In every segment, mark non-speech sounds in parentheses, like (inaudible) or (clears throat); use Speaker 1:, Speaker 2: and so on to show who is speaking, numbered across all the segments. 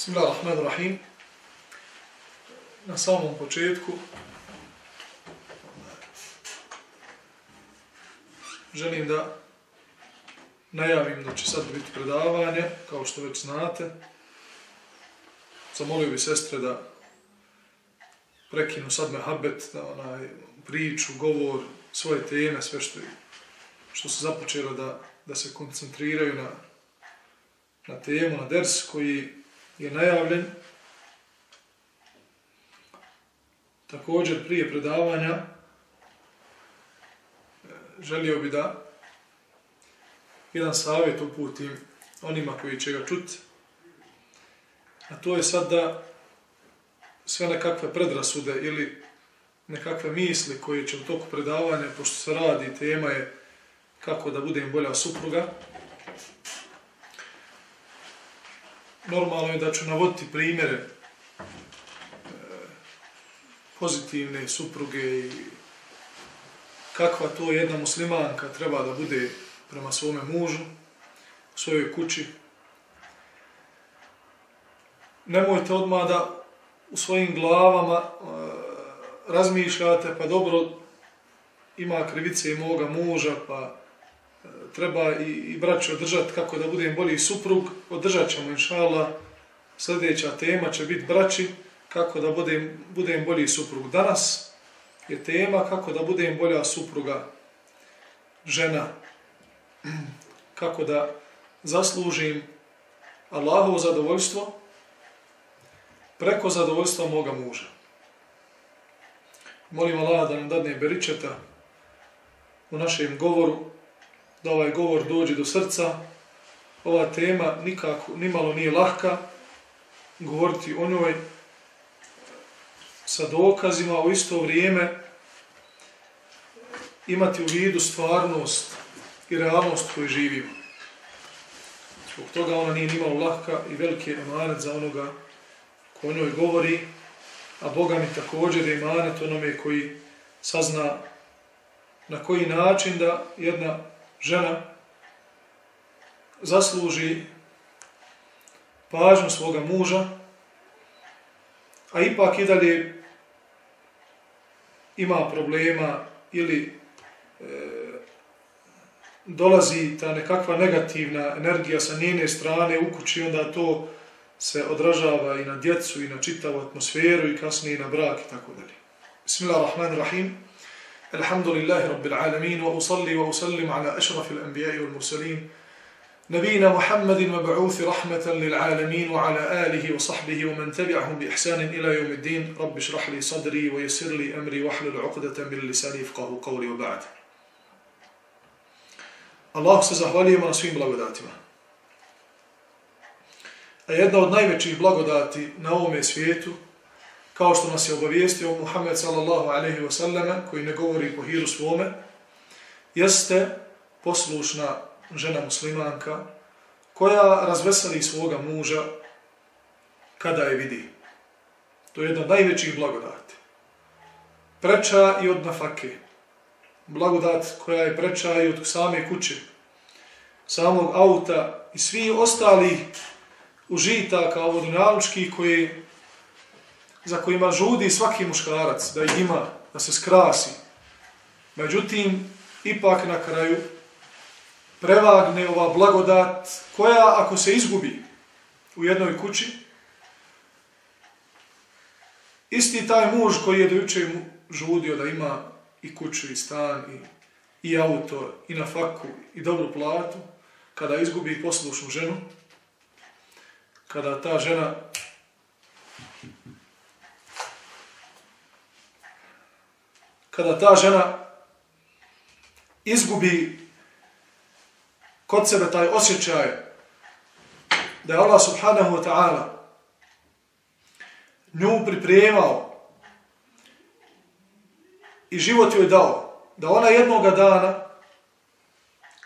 Speaker 1: Bismillahirrahmanirrahim. Na samom početku želim da najavim da će sad biti predavanje, kao što već znate. Zamolio bi sestre da prekinu sad mehabet, da onaj priču, govor, svoje teme, sve što, što se započelo da, da se koncentriraju na, na temu, na ders koji je najavljen. Također prije predavanja želio bi da jedan savjet uputim onima koji će ga čuti. A to je sad da sve nekakve predrasude ili nekakve misli koje će u toku predavanja, pošto se radi, tema je kako da budem bolja supruga, normalno je da ću navoditi primjere e, pozitivne supruge i kakva to jedna muslimanka treba da bude prema svome mužu, u svojoj kući. Nemojte odmah da u svojim glavama e, razmišljate, pa dobro, ima krivice i moga muža, pa treba i, i braću održati kako da budem bolji suprug, održat ćemo, inšala. Sljedeća tema će biti braći, kako da budem, budem bolji suprug. Danas je tema kako da budem bolja supruga, žena, (clears throat) kako da zaslužim Allahovo zadovoljstvo preko zadovoljstva moga muža. Molim Allah da nam dadne beričeta u našem govoru, da ovaj govor dođe do srca. Ova tema nikako, nimalo nije lahka govoriti o njoj sa dokazima u isto vrijeme imati u vidu stvarnost i realnost koju živimo. Zbog toga ona nije nimalo lahka i veliki emanet za onoga ko o njoj govori, a Boga mi također je emanet onome koji sazna na koji način da jedna žena zasluži pažnju svoga muža, a ipak i dalje ima problema ili e, dolazi ta nekakva negativna energija sa njene strane u kući, onda to se odražava i na djecu i na čitavu atmosferu i kasnije na brak i tako dalje. Bismillahirrahmanirrahim. الحمد لله رب العالمين وأصلي وأسلم على أشرف الأنبياء والمرسلين. نبينا محمد مبعوث رحمة للعالمين وعلى آله وصحبه ومن تبعهم بإحسان إلى يوم الدين. رب اشرح لي صدري ويسر لي أمري واحلل عقدة من لساني يفقه قولي وبعد. الله se zahvaljujemo na svim blagodatima. A jedna od najvećih blagodati na ovome svijetu kao što nas je obavijestio Muhammed sallallahu alaihi wasallam, koji ne govori po hiru svome, jeste poslušna žena muslimanka koja razveseli svoga muža kada je vidi. To je jedna od najvećih blagodati. Preča i od nafake. Blagodat koja je preča i od same kuće, samog auta i svi ostali užitaka ovodunjalučkih koji za kojima žudi svaki muškarac da ih ima, da se skrasi. Međutim, ipak na kraju prevagne ova blagodat koja ako se izgubi u jednoj kući, isti taj muž koji je dojuče mu žudio da ima i kuću i stan i, i auto i na faku i dobru platu, kada izgubi poslušnu ženu, kada ta žena kada ta žena izgubi kod sebe taj osjećaj da je Allah subhanahu wa ta'ala nju pripremao i život joj dao da ona jednoga dana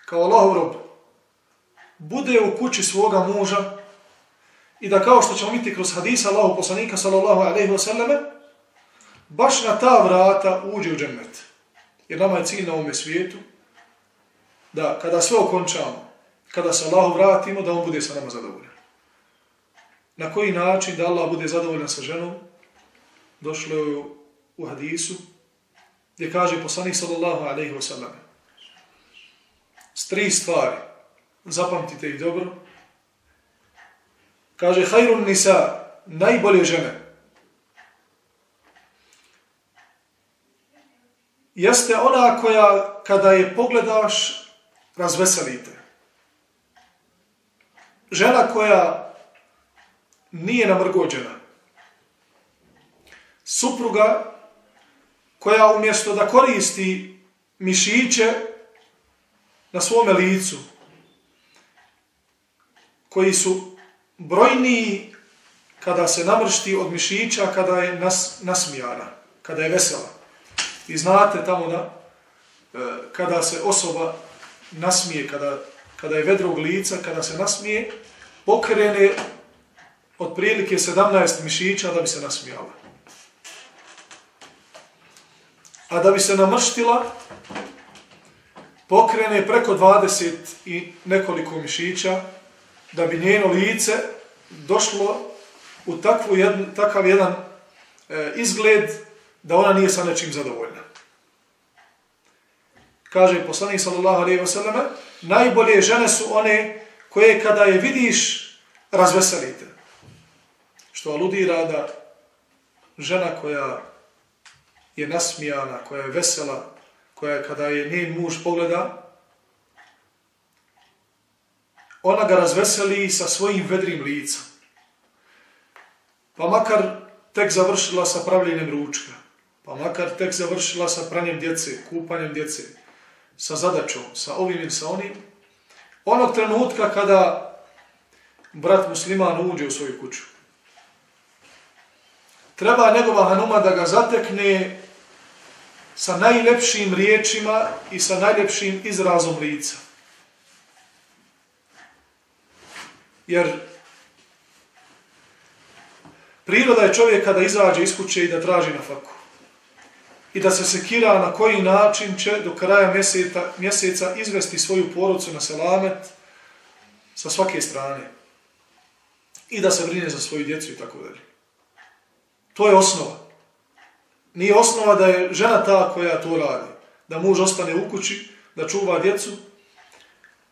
Speaker 1: kao Allahov rob bude u kući svoga muža i da kao što ćemo vidjeti kroz hadisa Allahu poslanika sallallahu alaihi wa sallame baš na ta vrata uđe u džennet. Jer nama je cilj na ovome svijetu da kada sve okončamo, kada se Allahu vratimo, da on bude sa nama zadovoljan. na koji način da Allah bude zadovoljan sa ženom, došlo je u hadisu, gdje kaže poslanik sallallahu alaihi wasallam s tri stvari, zapamtite ih dobro, kaže, hajrun nisa, najbolje žene, jeste ona koja, kada je pogledaš, razveselite. Žena koja nije namrgođena. Supruga koja umjesto da koristi mišiće na svome licu, koji su brojniji kada se namršti od mišića, kada je nas, nasmijana, kada je vesela. I znate tamo da e, kada se osoba nasmije, kada, kada je vedrog lica, kada se nasmije, pokrene otprilike 17 mišića da bi se nasmijala. A da bi se namrštila, pokrene preko 20 i nekoliko mišića da bi njeno lice došlo u takvu jedan, takav jedan e, izgled da ona nije sa nečim zadovoljna. Kaže poslanik sallallahu alejhi ve selleme, najbolje žene su one koje kada je vidiš razveselite. Što aludira da žena koja je nasmijana, koja je vesela, koja kada je njen muž pogleda, ona ga razveseli sa svojim vedrim licom. Pa makar tek završila sa pravljenjem ručka, pa makar tek završila sa pranjem djece, kupanjem djece, sa zadačom, sa ovim ili sa onim, onog trenutka kada brat musliman uđe u svoju kuću, treba njegova hanuma da ga zatekne sa najlepšim riječima i sa najlepšim izrazom lica. Jer priroda je čovjek kada izađe iz kuće i da traži na faku. I da se sekira na koji način će do kraja mjeseca, mjeseca izvesti svoju porodcu na selamet sa svake strane. I da se brine za svoju djecu i tako dalje. To je osnova. Nije osnova da je žena ta koja to radi. Da muž ostane u kući, da čuva djecu,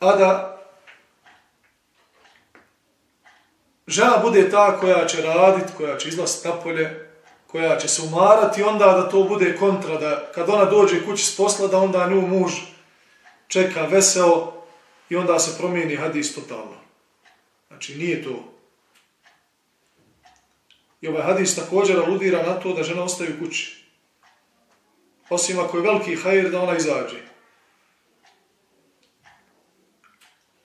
Speaker 1: a da žena bude ta koja će raditi, koja će izlaziti napolje, koja će se umarati, onda da to bude kontra, da kad ona dođe kući s posla, da onda nju muž čeka veseo i onda se promijeni hadis totalno. Znači, nije to. I ovaj hadis također aludira na to da žena ostaje u kući. Osim ako je veliki hajir da ona izađe.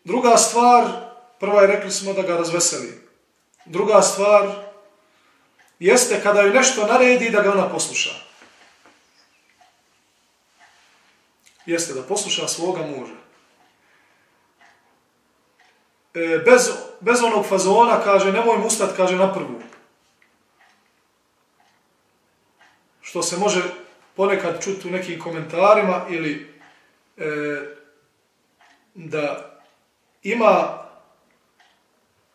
Speaker 1: Druga stvar, prva je rekli smo da ga razveseli. Druga stvar, jeste kada ju nešto naredi da ga ona posluša. Jeste da posluša svoga muža. E, bez, bez onog fazona kaže, nemoj mu ustat, kaže na prvu. što se može ponekad čuti u nekim komentarima ili e, da ima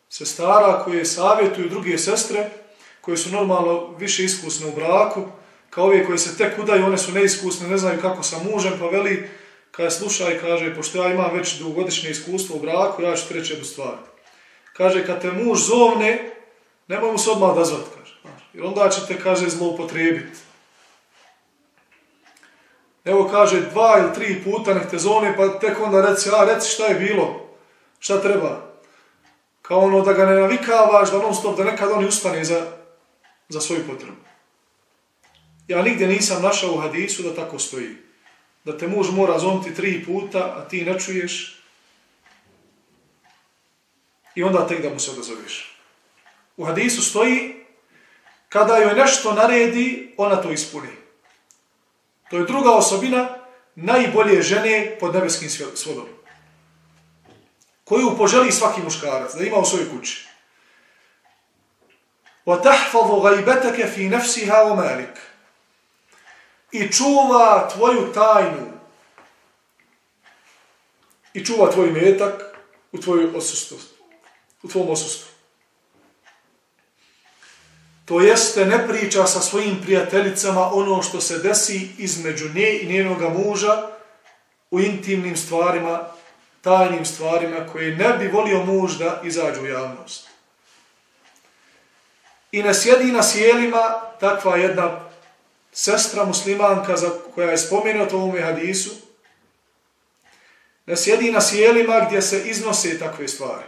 Speaker 1: sestara koje savjetuju druge sestre koje su normalno više iskusne u braku, kao ove koje se tek udaju, one su neiskusne, ne znaju kako sa mužem, pa veli, kada sluša i kaže, pošto ja imam već dugogodišnje iskustvo u braku, ja ću ti reći jednu stvar. Kaže, kad te muž zovne, nemoj mu se odmah da kaže. Jer onda ćete, kaže, zloupotrijebiti. Evo kaže dva ili tri puta nek te zovne pa tek onda reci, a reci šta je bilo, šta treba. Kao ono da ga ne navikavaš, da non stop, da nekad on ustane za, za svoju potrebu. Ja nigdje nisam našao u hadisu da tako stoji. Da te muž mora zomiti tri puta, a ti ne čuješ. I onda tek da mu se odazoveš. U hadisu stoji, kada joj nešto naredi, ona to ispuni. To je druga osobina najbolje žene pod nebeskim svodom. Koju poželi svaki muškarac, da ima u svojoj kući. وَتَحْفَظُ غَيْبَتَكَ فِي نَفْسِهَا وَمَالِكَ I čuva tvoju tajnu. I čuva tvoj metak u tvojoj osustvu. U tvom osustvu. To jeste ne priča sa svojim prijateljicama ono što se desi između nje i njenoga muža u intimnim stvarima, tajnim stvarima koje ne bi volio muž da izađu u javnost. I ne sjedi na sjelima takva jedna sestra muslimanka za koja je spomenuta u ovome hadisu, ne sjedi na sjelima gdje se iznose takve stvari.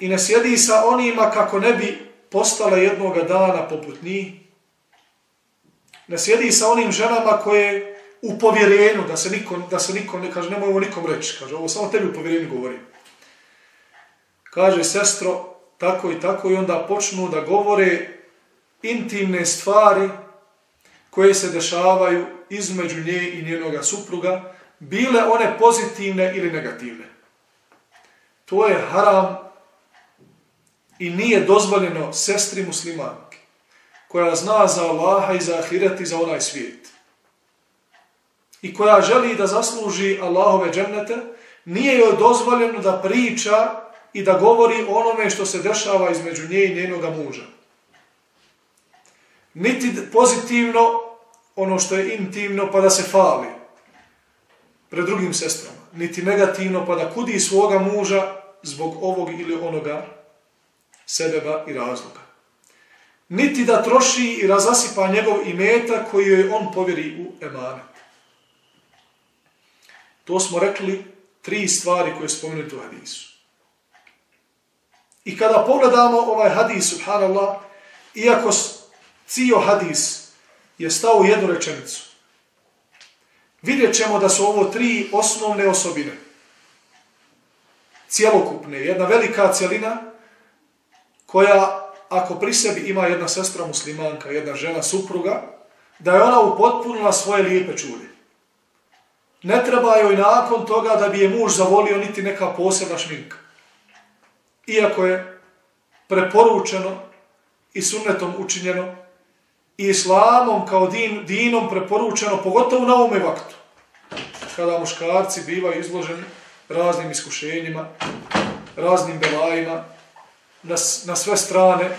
Speaker 1: I ne sjedi sa onima kako ne bi postala jednoga dana poput njih. Ne sjedi sa onim ženama koje u povjerenju, da se niko, da se niko ne kaže, nemoj ovo nikom reći, kaže, ovo samo tebi u povjerenju govorim. Kaže, sestro, tako i tako, i onda počnu da govore intimne stvari koje se dešavaju između nje i njenoga supruga, bile one pozitivne ili negativne. To je haram i nije dozvoljeno sestri muslimanke, koja zna za Allaha i za ahiret i za onaj svijet. I koja želi da zasluži Allahove džennete, nije joj dozvoljeno da priča i da govori onome što se dešava između nje i njenoga muža. Niti pozitivno ono što je intimno pa da se fali pred drugim sestrama. Niti negativno pa da kudi svoga muža zbog ovog ili onoga sebeba i razloga. Niti da troši i razasipa njegov imeta koji joj on povjeri u emanet. To smo rekli tri stvari koje spomenuti u hadisu. I kada pogledamo ovaj hadis, subhanallah, iako cio hadis je stao u jednu rečenicu, vidjet ćemo da su ovo tri osnovne osobine. Cijelokupne, jedna velika cijelina koja, ako pri sebi ima jedna sestra muslimanka, jedna žena supruga, da je ona upotpunila svoje lijepe čulje. Ne treba joj nakon toga da bi je muž zavolio niti neka posebna šminka iako je preporučeno i sunnetom učinjeno i islamom kao din, dinom preporučeno, pogotovo na ovome vaktu, kada muškarci bivaju izloženi raznim iskušenjima, raznim belajima, na, na sve strane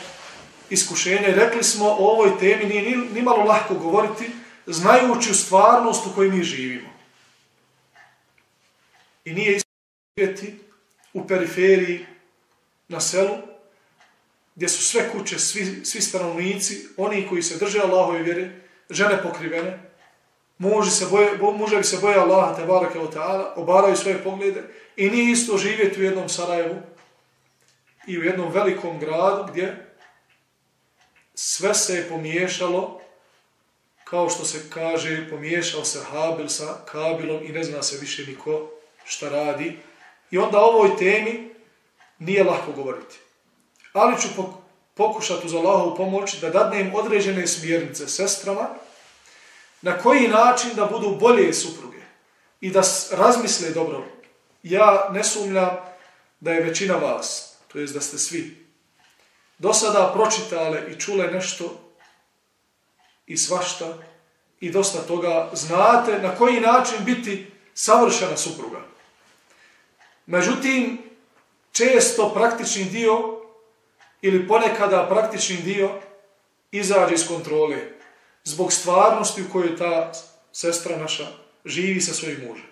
Speaker 1: iskušenja. I rekli smo o ovoj temi nije ni, ni malo lahko govoriti, znajući u stvarnost u kojoj mi živimo. I nije isto u periferiji na selu, gdje su sve kuće, svi, svi stanovnici, oni koji se drže Allahove vjere, žene pokrivene, muži se boje, muževi se boje Allaha, te barake o ta'ala, obaraju svoje poglede i nije isto živjeti u jednom Sarajevu i u jednom velikom gradu gdje sve se je pomiješalo, kao što se kaže, pomiješao se Habil sa Kabilom i ne zna se više niko šta radi. I onda ovoj temi nije lahko govoriti. Ali ću pokušati uz Allahovu pomoć da dadnem određene smjernice sestrama na koji način da budu bolje supruge i da razmisle dobro. Ja ne sumljam da je većina vas, to jest da ste svi, do sada pročitale i čule nešto i svašta i dosta toga znate na koji način biti savršena supruga. Međutim, često praktični dio ili ponekada praktični dio izađe iz kontrole zbog stvarnosti u kojoj ta sestra naša živi sa svojim mužem.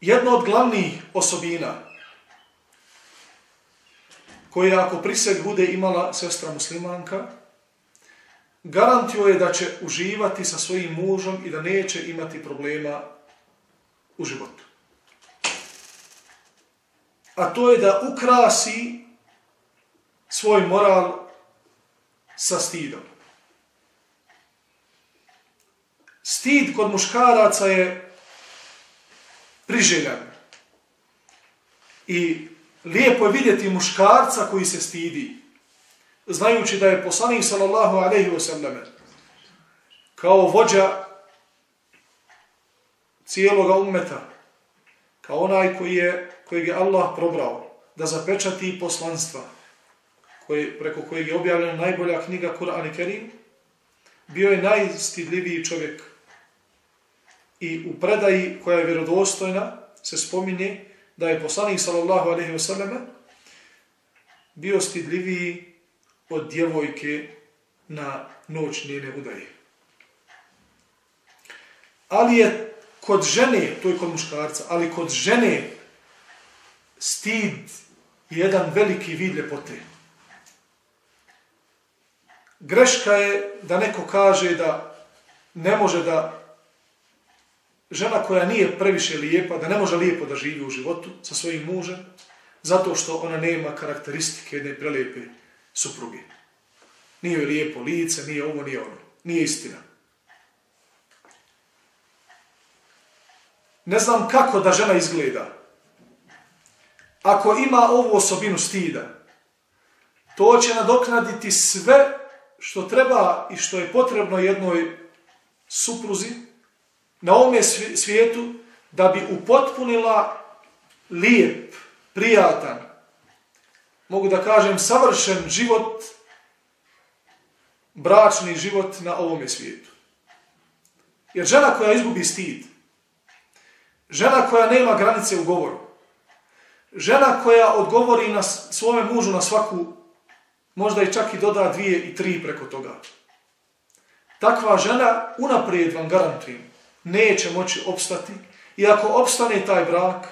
Speaker 1: Jedna od glavnih osobina koja ako pri sebi bude imala sestra muslimanka, garantio je da će uživati sa svojim mužom i da neće imati problema u životu. A to je da ukrasi svoj moral sa stidom. Stid kod muškaraca je priželjan. I lijepo je vidjeti muškarca koji se stidi, znajući da je poslanik sallallahu alaihi wa sallam kao vođa cijeloga ummeta, kao onaj koji je, kojeg je Allah probrao da zapečati poslanstva, koje, preko kojeg je objavljena najbolja knjiga Kur'an i Kerim, bio je najstidljiviji čovjek i u predaji koja je vjerodostojna se spominje da je poslanik sallallahu alaihi wasallam bio stidljiviji od djevojke na noć njene udaje. Ali je kod žene, to je kod muškarca, ali kod žene stid je jedan veliki vid ljepote. Greška je da neko kaže da ne može da žena koja nije previše lijepa, da ne može lijepo da živi u životu sa svojim mužem, zato što ona nema karakteristike jedne prelijepe supruge. Nije joj lijepo lice, nije ovo, nije ono. Nije istina. Ne znam kako da žena izgleda. Ako ima ovu osobinu stida, to će nadoknaditi sve što treba i što je potrebno jednoj supruzi na ovome svijetu da bi upotpunila lijep, prijatan, mogu da kažem savršen život, bračni život na ovome svijetu. Jer žena koja izgubi stid, žena koja nema granice u govoru, žena koja odgovori na svome mužu na svaku, možda i čak i doda dvije i tri preko toga, takva žena unaprijed vam garantujem, neće moći opstati i ako opstane taj brak,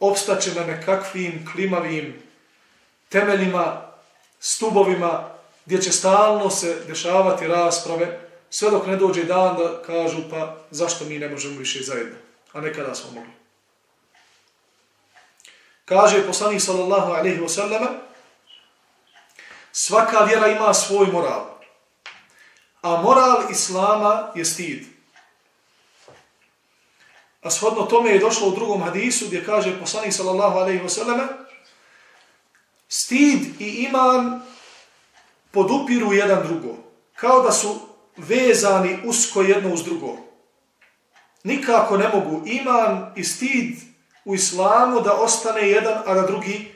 Speaker 1: opstaće na nekakvim klimavim temeljima, stubovima, gdje će stalno se dešavati rasprave, sve dok ne dođe dan da kažu pa zašto mi ne možemo više zajedno, a nekada smo mogli. Kaže poslanik sallallahu alaihi wa sallama, svaka vjera ima svoj moral, a moral islama je stid. A shodno tome je došlo u drugom hadisu gdje kaže poslanik sallallahu alaihi wa sallama, stid i iman podupiru jedan drugo. Kao da su vezani usko jedno uz drugo. Nikako ne mogu iman i stid u islamu da ostane jedan, a da drugi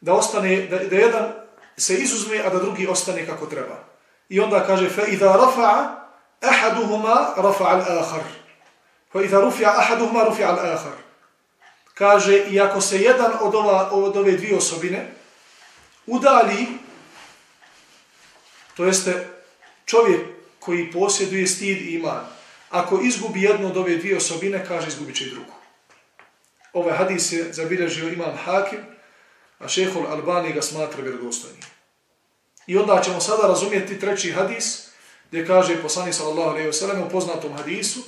Speaker 1: da ostane, da, da jedan se izuzme, a da drugi ostane kako treba. I onda kaže, fa idha rafa'a ahaduhuma rafa'a al-akhar. Fa idha rufi'a ahaduhuma rufi'a al-akhar. Kaže i ako se jedan od ova od ove dvije osobine udali to jeste čovjek koji posjeduje stid i iman, ako izgubi jednu od ove dvije osobine, kaže izgubit će i drugu. Ovaj hadis je zabilježio imam Hakim, a šehol Albani ga smatra vjerodostojnim. I onda ćemo sada razumjeti treći hadis, gdje kaže poslani sallallahu alaihi wa sallam u poznatom hadisu,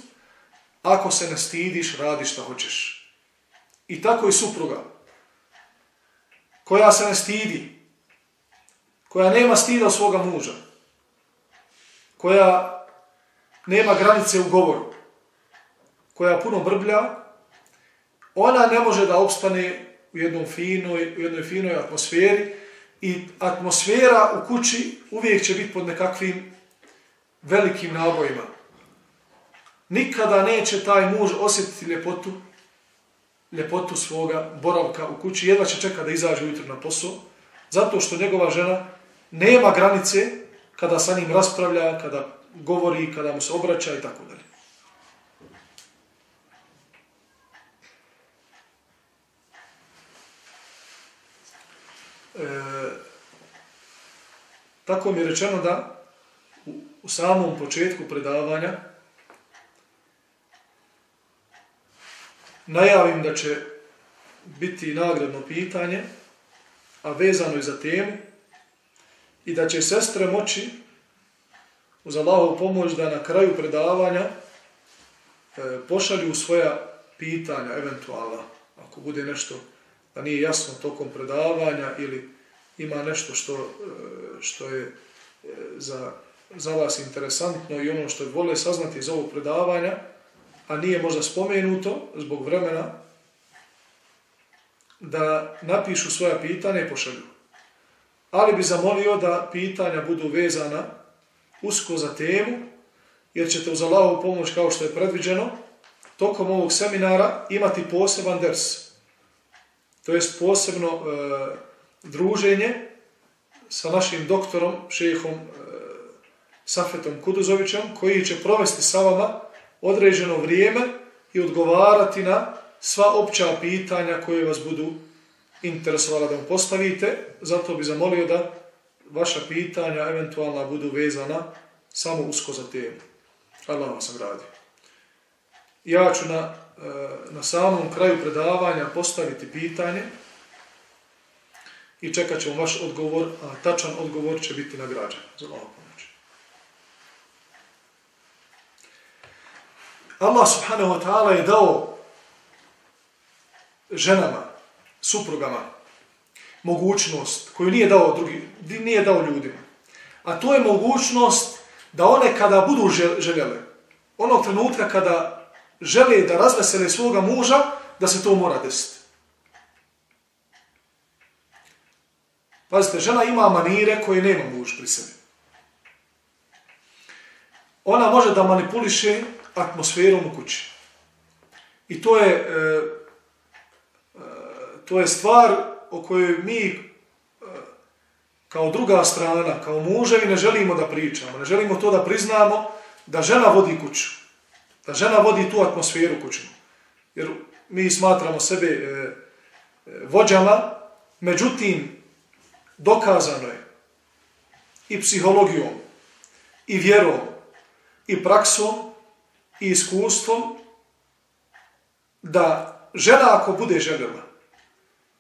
Speaker 1: Ako se ne stidiš, radi šta hoćeš. I tako i supruga, koja se ne stidi, koja nema stida svoga muža, koja nema granice u govoru, koja puno brblja, ona ne može da opstane u jednom finoj, u jednoj finoj atmosferi i atmosfera u kući uvijek će biti pod nekakvim velikim nabojima. Nikada neće taj muž osjetiti ljepotu, ljepotu svoga boravka u kući, jedva će čekati da izađe ujutro na posao, zato što njegova žena nema granice kada sa njim raspravlja, kada govori, kada mu se obraća i tako dalje. E, tako mi je rečeno da u, u samom početku predavanja najavim da će biti nagradno pitanje, a vezano je za temu, i da će sestre moći uz Allahovu pomoć da na kraju predavanja e, pošalju svoja pitanja, eventualna, ako bude nešto da nije jasno tokom predavanja ili ima nešto što, e, što je e, za, za vas interesantno i ono što vole saznati iz ovog predavanja, a nije možda spomenuto zbog vremena, da napišu svoja pitanja i pošalju. Ali bi zamolio da pitanja budu vezana usko za temu, jer ćete uz Allahovu pomoć, kao što je predviđeno, tokom ovog seminara imati poseban ders. To jest posebno e, druženje sa našim doktorom, šehom e, Safetom Kuduzovićem, koji će provesti sa vama određeno vrijeme i odgovarati na sva opća pitanja koje vas budu interesovala da mu postavite, zato bi zamolio da vaša pitanja eventualna budu vezana samo usko za temu. Allah vam sam radi. Ja ću na, e, na samom kraju predavanja postaviti pitanje i čekat ćemo vaš odgovor, a tačan odgovor će biti nagrađen za Allah pomoć. Allah subhanahu wa ta'ala je dao ženama, suprugama, mogućnost koju nije dao, drugi, nije dao ljudima. A to je mogućnost da one kada budu željele, onog trenutka kada žele da razvesele svoga muža, da se to mora desiti. Pazite, žena ima manire koje nema muž pri sebi. Ona može da manipuliše atmosferom u kući. I to je, e, e, to je stvar o kojoj mi e, kao druga strana, kao muževi ne želimo da pričamo, ne želimo to da priznamo da žena vodi kuću, da žena vodi tu atmosferu kućnu. Jer mi smatramo sebe e, e vođama, međutim, dokazano je i psihologijom, i vjerom, i praksom, i iskustvom, da žena ako bude željela,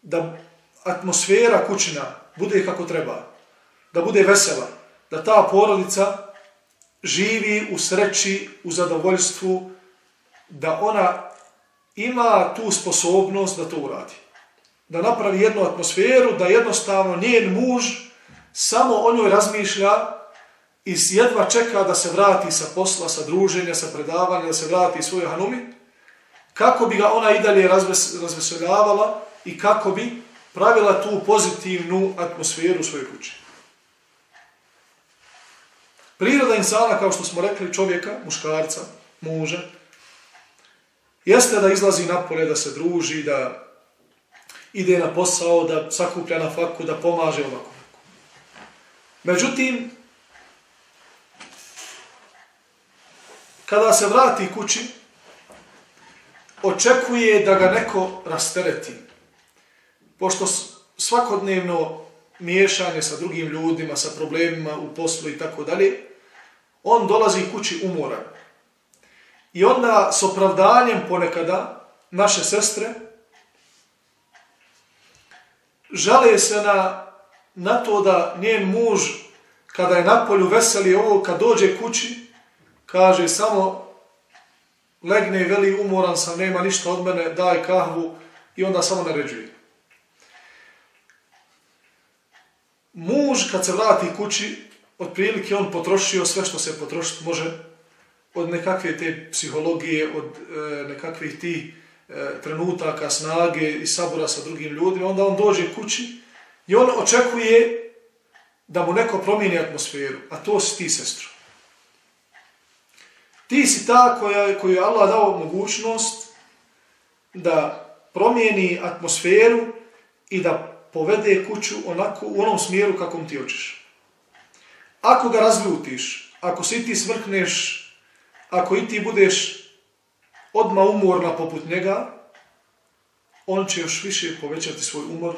Speaker 1: da atmosfera kućina bude kako treba, da bude vesela, da ta porodica živi u sreći, u zadovoljstvu, da ona ima tu sposobnost da to uradi. Da napravi jednu atmosferu, da jednostavno njen muž samo o njoj razmišlja i jedva čeka da se vrati sa posla, sa druženja, sa predavanja, da se vrati svojoj hanumi, kako bi ga ona i dalje razves, razveseljavala i kako bi pravila tu pozitivnu atmosferu u svojoj kući. Priroda insana, kao što smo rekli, čovjeka, muškarca, muža, jeste da izlazi napolje, da se druži, da ide na posao, da sakuplja na faku, da pomaže ovako. Međutim, kada se vrati kući, očekuje da ga neko rastereti. Pošto svakodnevno miješanje sa drugim ljudima, sa problemima u poslu i tako dalje, on dolazi kući umoran. I onda s opravdanjem ponekada naše sestre žale se na, na to da njen muž, kada je na polju veseli ovo, kad dođe kući, kaže samo legne i veli umoran sam, nema ništa od mene, daj kahvu i onda samo naređuje. Muž kad se vrati kući, otprilike on potrošio sve što se potrošiti može od nekakve te psihologije, od e, nekakvih tih e, trenutaka snage i sabora sa drugim ljudima, onda on dođe kući i on očekuje da mu neko promijeni atmosferu, a to si ti, sestro. Ti si ta koja, koju je Allah dao mogućnost da promijeni atmosferu i da povede kuću onako u onom smjeru kakvom ti hoćeš. Ako ga razljutiš, ako si ti svrkneš, ako i ti budeš odma umorna poput njega, on će još više povećati svoj umor,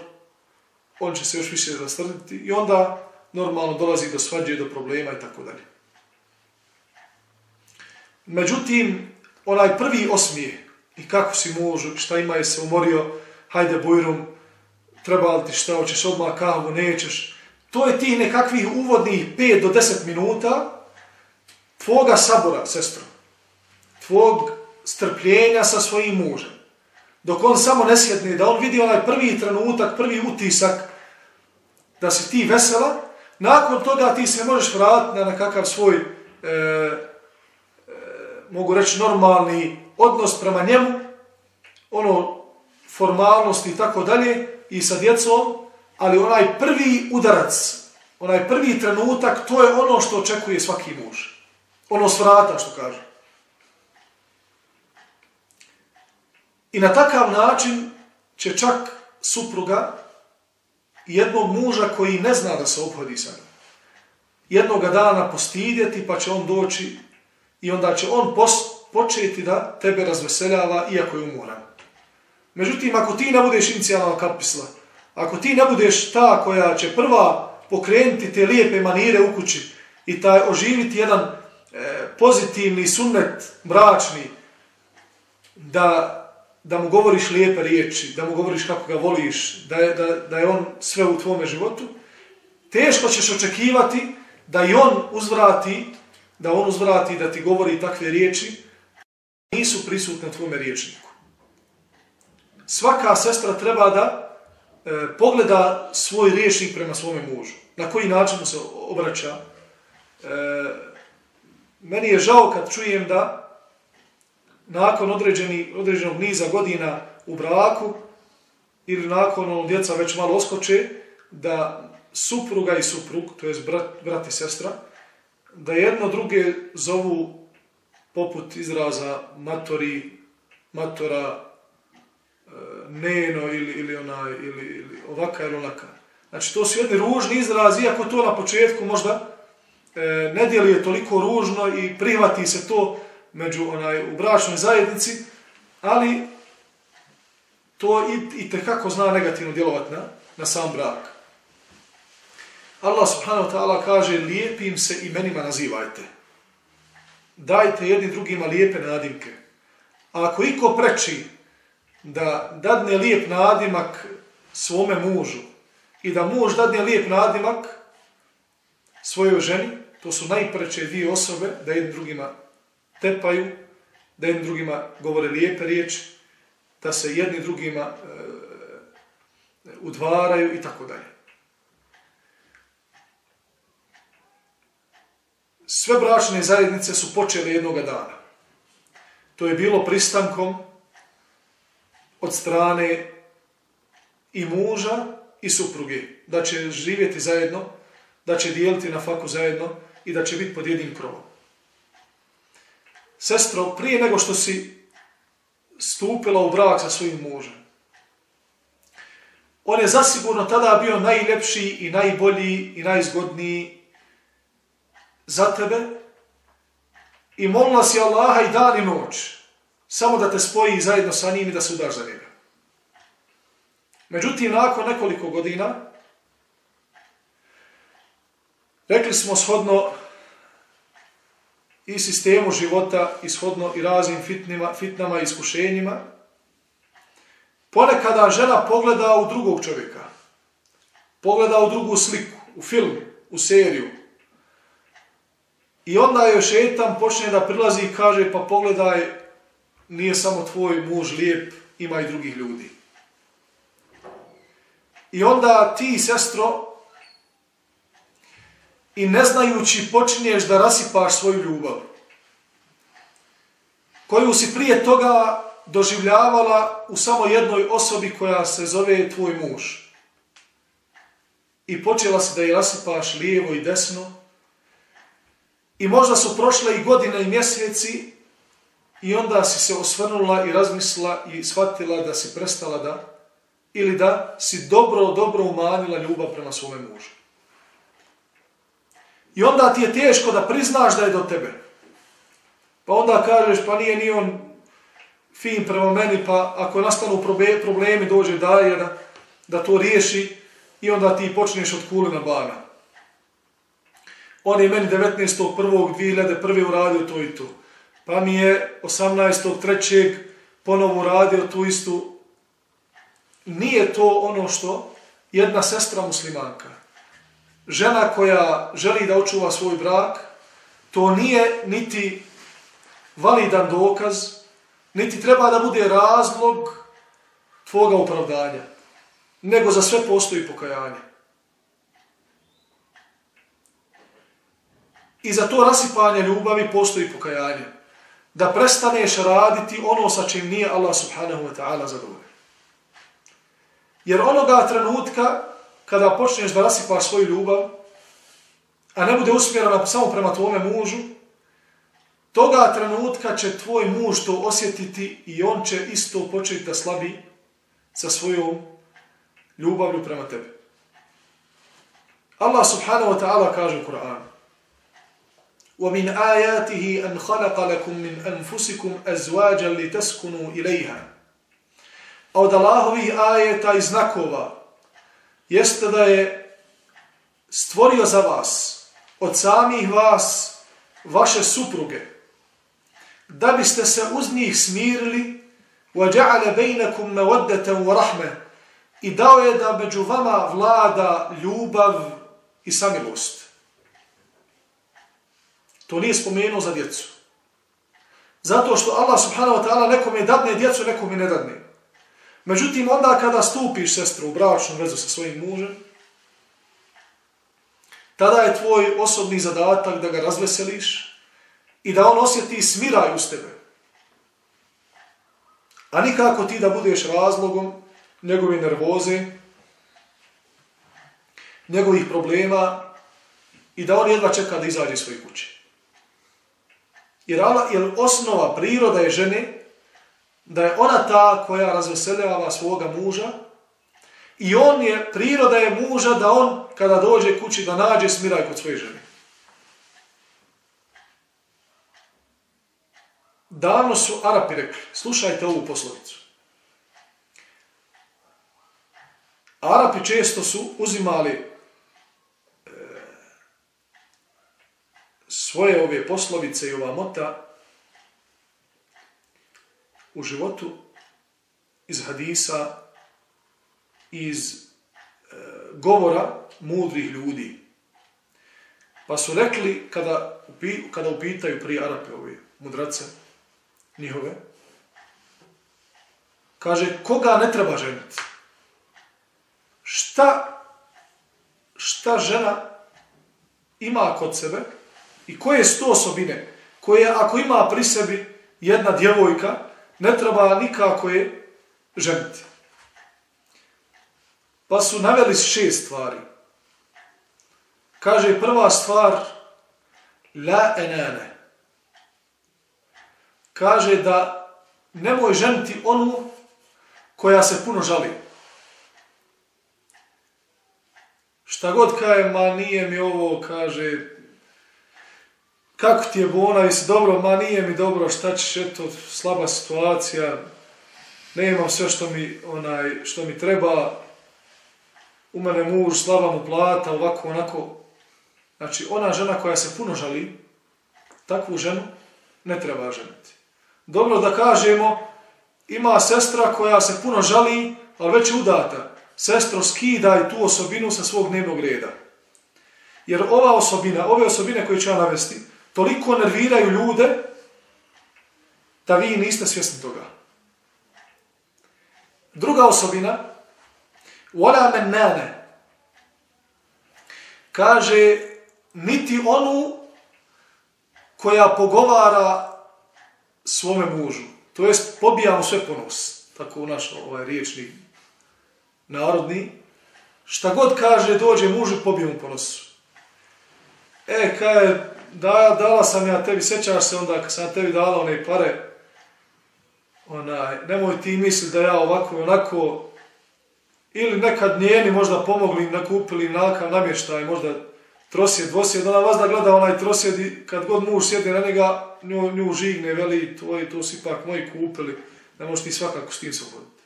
Speaker 1: on će se još više rastrditi i onda normalno dolazi do svađe, do problema i tako dalje. Međutim, onaj prvi osmije i kako si muž, šta ima je se umorio, hajde bujrum, treba li ti šta, hoćeš odmah kahvu, nećeš. To je tih nekakvih uvodnih 5 do 10 minuta tvoga sabora, sestro. Tvog strpljenja sa svojim mužem. Dok on samo ne sjedne, da on vidi onaj prvi trenutak, prvi utisak, da si ti vesela, nakon toga ti se možeš vratiti na nekakav svoj, e, e, mogu reći, normalni odnos prema njemu, ono, formalnosti i tako dalje, i sa djecom, ali onaj prvi udarac, onaj prvi trenutak, to je ono što očekuje svaki muž. Ono svrata, što kaže. I na takav način će čak supruga jednog muža koji ne zna da se obhodi sa njom, jednog dana postidjeti pa će on doći i onda će on početi da tebe razveseljava iako je umoran. Međutim, ako ti ne budeš inicijalna kapisla, ako ti ne budeš ta koja će prva pokrenuti te lijepe manire u kući i taj oživiti jedan e, pozitivni sunnet bračni, da, da mu govoriš lijepe riječi, da mu govoriš kako ga voliš, da je, da, da je on sve u tvome životu, teško ćeš očekivati da i on uzvrati, da on uzvrati da ti govori takve riječi, nisu prisutne tvome riječniku. Svaka sestra treba da e, pogleda svoj riječnik prema svome mužu. Na koji način mu se obraća. E, meni je žao kad čujem da nakon određeni, određenog niza godina u braku ili nakon ono djeca već malo oskoče, da supruga i suprug, to je brat, brat i sestra, da jedno druge zovu poput izraza matori, matora, neno ili, ili, ona, ili, ili ovaka ili onaka. Znači, to su jedni ružni izrazi, iako to na početku možda e, ne djeluje toliko ružno i prihvati se to među onaj u bračnoj zajednici, ali to i, i tekako zna negativno djelovati na, na sam brak. Allah subhanahu wa ta'ala kaže lijepim se imenima nazivajte. Dajte jedni drugima lijepe nadimke. A ako iko preči da dadne lijep nadimak svome mužu i da muž dadne lijep nadimak svojoj ženi, to su najpreče dvije osobe da jednim drugima tepaju, da jednim drugima govore lijepe riječi, da se jedni drugima e, udvaraju i tako dalje. Sve bračne zajednice su počele jednoga dana. To je bilo pristankom od strane i muža i supruge, da će živjeti zajedno, da će dijeliti na faku zajedno i da će biti pod jednim krovom. Sestro, prije nego što si stupila u brak sa svojim mužem, on je zasigurno tada bio najljepši i najbolji i najzgodniji za tebe i molila si Allaha i dan i noć samo da te spoji zajedno sa njim i da se udaš za njega. Međutim, nakon nekoliko godina rekli smo shodno i sistemu života, ishodno i raznim fitnima, fitnama i iskušenjima, ponekada žena pogleda u drugog čovjeka, pogleda u drugu sliku, u film, u seriju, i onda joj šetan počne da prilazi i kaže, pa pogledaj, nije samo tvoj muž lijep, ima i drugih ljudi. I onda ti, sestro, i ne znajući počinješ da rasipaš svoju ljubav, koju si prije toga doživljavala u samo jednoj osobi koja se zove tvoj muž. I počela si da je rasipaš lijevo i desno. I možda su prošle i godine i mjeseci i onda si se osvrnula i razmislila i shvatila da si prestala da ili da si dobro, dobro umanila ljubav prema svome mužu. I onda ti je teško da priznaš da je do tebe. Pa onda kažeš, pa nije ni on fin prema meni, pa ako nastanu problemi, dođe daje da, da to riješi i onda ti počneš od kule na bana. On je meni 19.1.2001. uradio to i to. Pa mi je 18.3. ponovo radio tu istu. Nije to ono što jedna sestra muslimanka žena koja želi da očuva svoj brak, to nije niti validan dokaz, niti treba da bude razlog tvoga opravdanja, nego za sve postoji pokajanje. I za to rasipanje ljubavi postoji pokajanje. Da prestaneš raditi ono sa čim nije Allah subhanahu wa ta'ala zadovoljen. Jer onoga trenutka kada počneš da rasipaš svoju ljubav, a ne bude usmjerena samo prema tvome mužu, toga trenutka će tvoj muž to osjetiti i on će isto početi da slabi sa svojom ljubavlju prema tebi. Allah subhanahu wa ta'ala kaže u Kur'anu وَمِنْ آيَاتِهِ أَنْ خَلَقَ لَكُمْ مِنْ أَنْفُسِكُمْ أَزْوَاجًا لِتَسْكُنُوا إِلَيْهَا A od Allahovih ajeta i znakova jeste da je stvorio za vas, od samih vas, vaše supruge, da biste se uz njih smirili وَجَعَلَ بَيْنَكُمْ مَوَدَّةً وَرَحْمَةً i dao je da među vama vlada ljubav i samilost. To nije spomenuo za djecu. Zato što Allah subhanahu wa ta'ala nekom je dadne djecu, nekom je ne dadne. Međutim, onda kada stupiš sestru u bračnu vezu sa svojim mužem, tada je tvoj osobni zadatak da ga razveseliš i da on osjeti smiraj uz tebe. A nikako ti da budeš razlogom njegove nervoze, njegovih problema i da on jedva čeka da izađe iz svoje kuće. Jer, jer osnova priroda je žene da je ona ta koja razveseljava svoga muža i on je, priroda je muža da on kada dođe kući da nađe smiraj kod svoje žene. Davno su Arapi rekli, slušajte ovu poslovicu. Arapi često su uzimali svoje ove poslovice i ova mota u životu iz hadisa, iz e, govora mudrih ljudi. Pa su rekli, kada, kada upitaju prije Arape ove mudrace, njihove, kaže, koga ne treba ženiti? Šta, šta žena ima kod sebe i koje su to osobine koje ako ima pri sebi jedna djevojka, ne treba nikako je ženiti. Pa su naveli šest stvari. Kaže prva stvar, la enane kaže da nemoj ženiti onu koja se puno žali. Šta god kaje, ma nije mi ovo, kaže, kako ti je bona, jesi dobro, ma nije mi dobro, šta ćeš, eto, slaba situacija, ne imam sve što mi, onaj, što mi treba, u mene muž, slaba mu plata, ovako, onako. Znači, ona žena koja se puno žali, takvu ženu ne treba ženiti dobro da kažemo, ima sestra koja se puno žali, ali već je udata. Sestro, skidaj tu osobinu sa svog dnevnog reda. Jer ova osobina, ove osobine koje ću ja navesti, toliko nerviraju ljude da vi niste svjesni toga. Druga osobina, wala men kaže, niti onu koja pogovara svome mužu. To jest pobijamo sve ponos. Tako u naš ovaj riječni narodni. Šta god kaže, dođe mužu, pobijamo ponos. E, kaj, da, dala sam ja tebi, sećaš se onda kad sam tebi dala one pare, onaj, nemoj ti misli da ja ovako i onako, ili nekad njeni možda pomogli, nakupili nakav namještaj, možda trosjed, dvosjed, ona vas da gleda onaj trosjed i kad god muž sjedne na njega, nju, nju žigne, veli, tvoj, to si ipak moji kupili, ne možeš ti svakako s tim se uvoditi.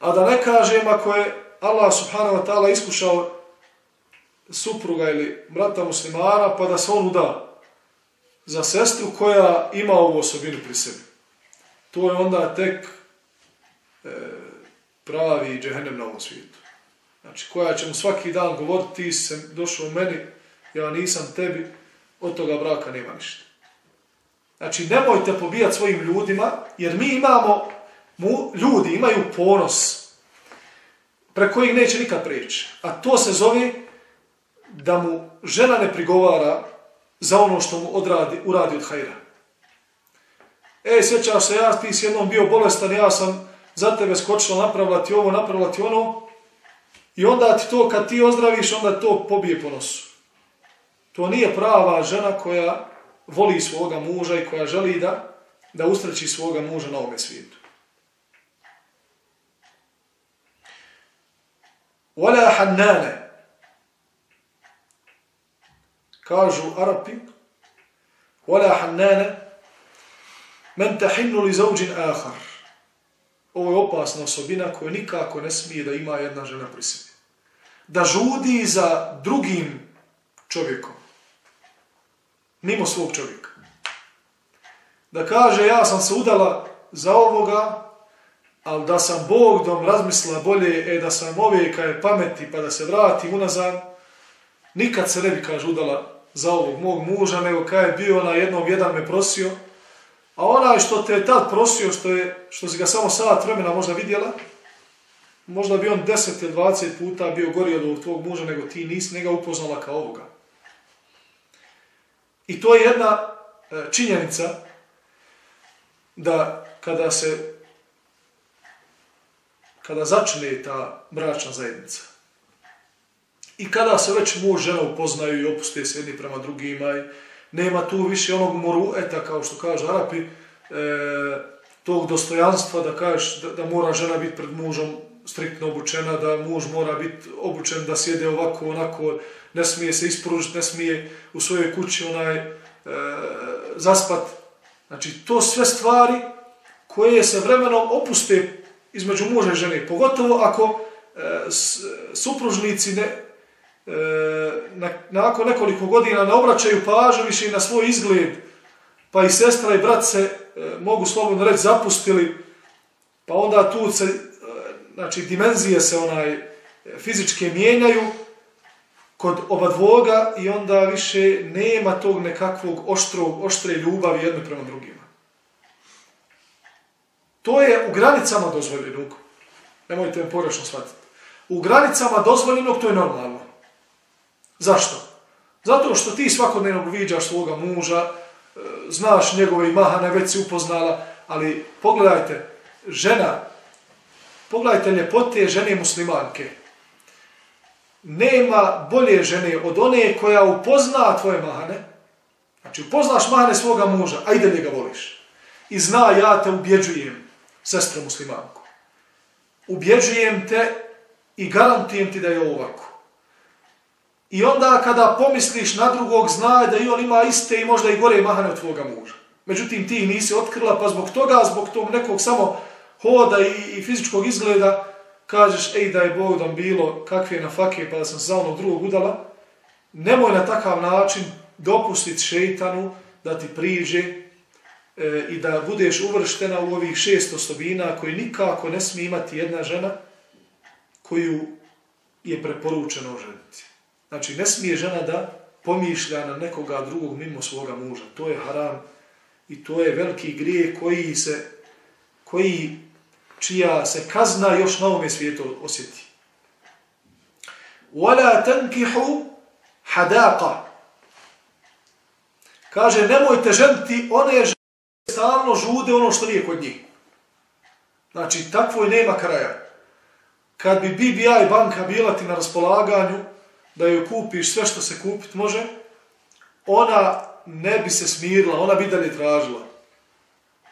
Speaker 1: A da ne kažem, ako je Allah subhanahu wa ta'ala iskušao supruga ili brata muslimana, pa da se on uda za sestru koja ima ovu osobinu pri sebi. To je onda tek e, pravi džehennem na ovom svijetu. Znači, koja će mu svaki dan govoriti, ti se došao u meni, ja nisam tebi, od toga braka nema ništa. Znači, nemojte pobijati svojim ljudima, jer mi imamo, mu, ljudi imaju ponos pre kojih neće nikad prijeći. A to se zove da mu žena ne prigovara za ono što mu odradi, uradi od hajra. E, sjećaš se, ja ti si jednom bio bolestan, ja sam za tebe skočila, napravila ti ovo, napravila ti ono, I onda ti to, kad ti ozdraviš, onda to pobije po nosu. To nije prava žena koja voli svoga muža i koja želi da, da ustreći svoga muža na ovome svijetu. Wala hannane. Kažu Arapi. Wala hannane. Men tahinnu li zauđin ahar. Ovo je opasna osobina koja nikako ne smije da ima jedna žena pri sebi. Da žudi za drugim čovjekom. Mimo svog čovjeka. Da kaže ja sam se udala za ovoga, ali da sam Bog dom razmislila bolje, e da sam ove kaj pameti pa da se vrati unazad, nikad se ne bi kaže udala za ovog mog muža, nego kaj je bio na jednom jedan me prosio, a onaj što te je tad prosio, što, je, što si ga samo sat vremena možda vidjela, možda bi on 10 ili 20 puta bio gori od ovog tvog muža, nego ti nisi njega upoznala kao ovoga. I to je jedna e, činjenica da kada se kada začne ta bračna zajednica i kada se već muž žena upoznaju i opuste se jedni prema drugima i nema tu više onog morueta, kao što kaže Arapi, e, tog dostojanstva da kažeš da, da mora žena biti pred mužom striktno obučena, da muž mora biti obučen da sjede ovako, onako, ne smije se ispružiti, ne smije u svojoj kući onaj e, zaspat. Znači, to sve stvari koje se vremenom opuste između muža i žene, pogotovo ako e, s, supružnici ne, E, na, nakon nekoliko godina ne obraćaju pažnju više na svoj izgled, pa i sestra i brat se e, mogu slobodno reći zapustili, pa onda tu se, e, znači dimenzije se onaj e, fizičke mijenjaju kod oba dvoga i onda više nema tog nekakvog oštrog, oštre ljubavi jedno prema drugima. To je u granicama dozvoljenog. Nemojte me pogrešno shvatiti. U granicama dozvoljenog to je normalno. Zašto? Zato što ti svakodnevno viđaš svoga muža, e, znaš njegove mahane, već si upoznala, ali pogledajte, žena, pogledajte ljepote žene muslimanke. Nema bolje žene od one koja upozna tvoje mahane, znači upoznaš mahane svoga muža, a i ga voliš. I zna, ja te ubjeđujem, sestra muslimanko. Ubjeđujem te i garantujem ti da je ovako. I onda kada pomisliš na drugog, znaj da i on ima iste i možda i gore mahane od tvoga muža. Međutim, ti nisi otkrila, pa zbog toga, zbog tog nekog samo hoda i, i fizičkog izgleda, kažeš, ej, da je Bog dan bilo kakve na fake, pa da sam za onog drugog udala, nemoj na takav način dopustiti šeitanu da ti priđe e, i da budeš uvrštena u ovih šest osobina koji nikako ne smije imati jedna žena koju je preporučeno ženiti. Znači, ne smije žena da pomišlja na nekoga drugog mimo svoga muža. To je haram i to je veliki grije koji se, koji, čija se kazna još na ovome svijetu osjeti. وَلَا تَنْكِحُ حَدَاقَ Kaže, nemojte ženiti one žene stalno žude ono što nije kod njih. Znači, takvoj nema kraja. Kad bi BBI banka bila ti na raspolaganju, da joj kupiš sve što se kupit može, ona ne bi se smirila, ona bi dalje tražila.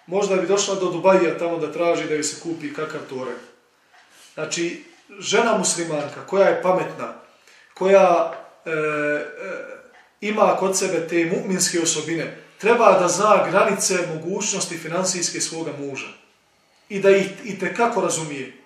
Speaker 1: Možda bi došla do Dubaja tamo da traži da joj se kupi kakav torek. Znači, žena muslimanka koja je pametna, koja e, e, ima kod sebe te mu'minske osobine, treba da zna granice mogućnosti financijske svoga muža i da ih i tekako razumije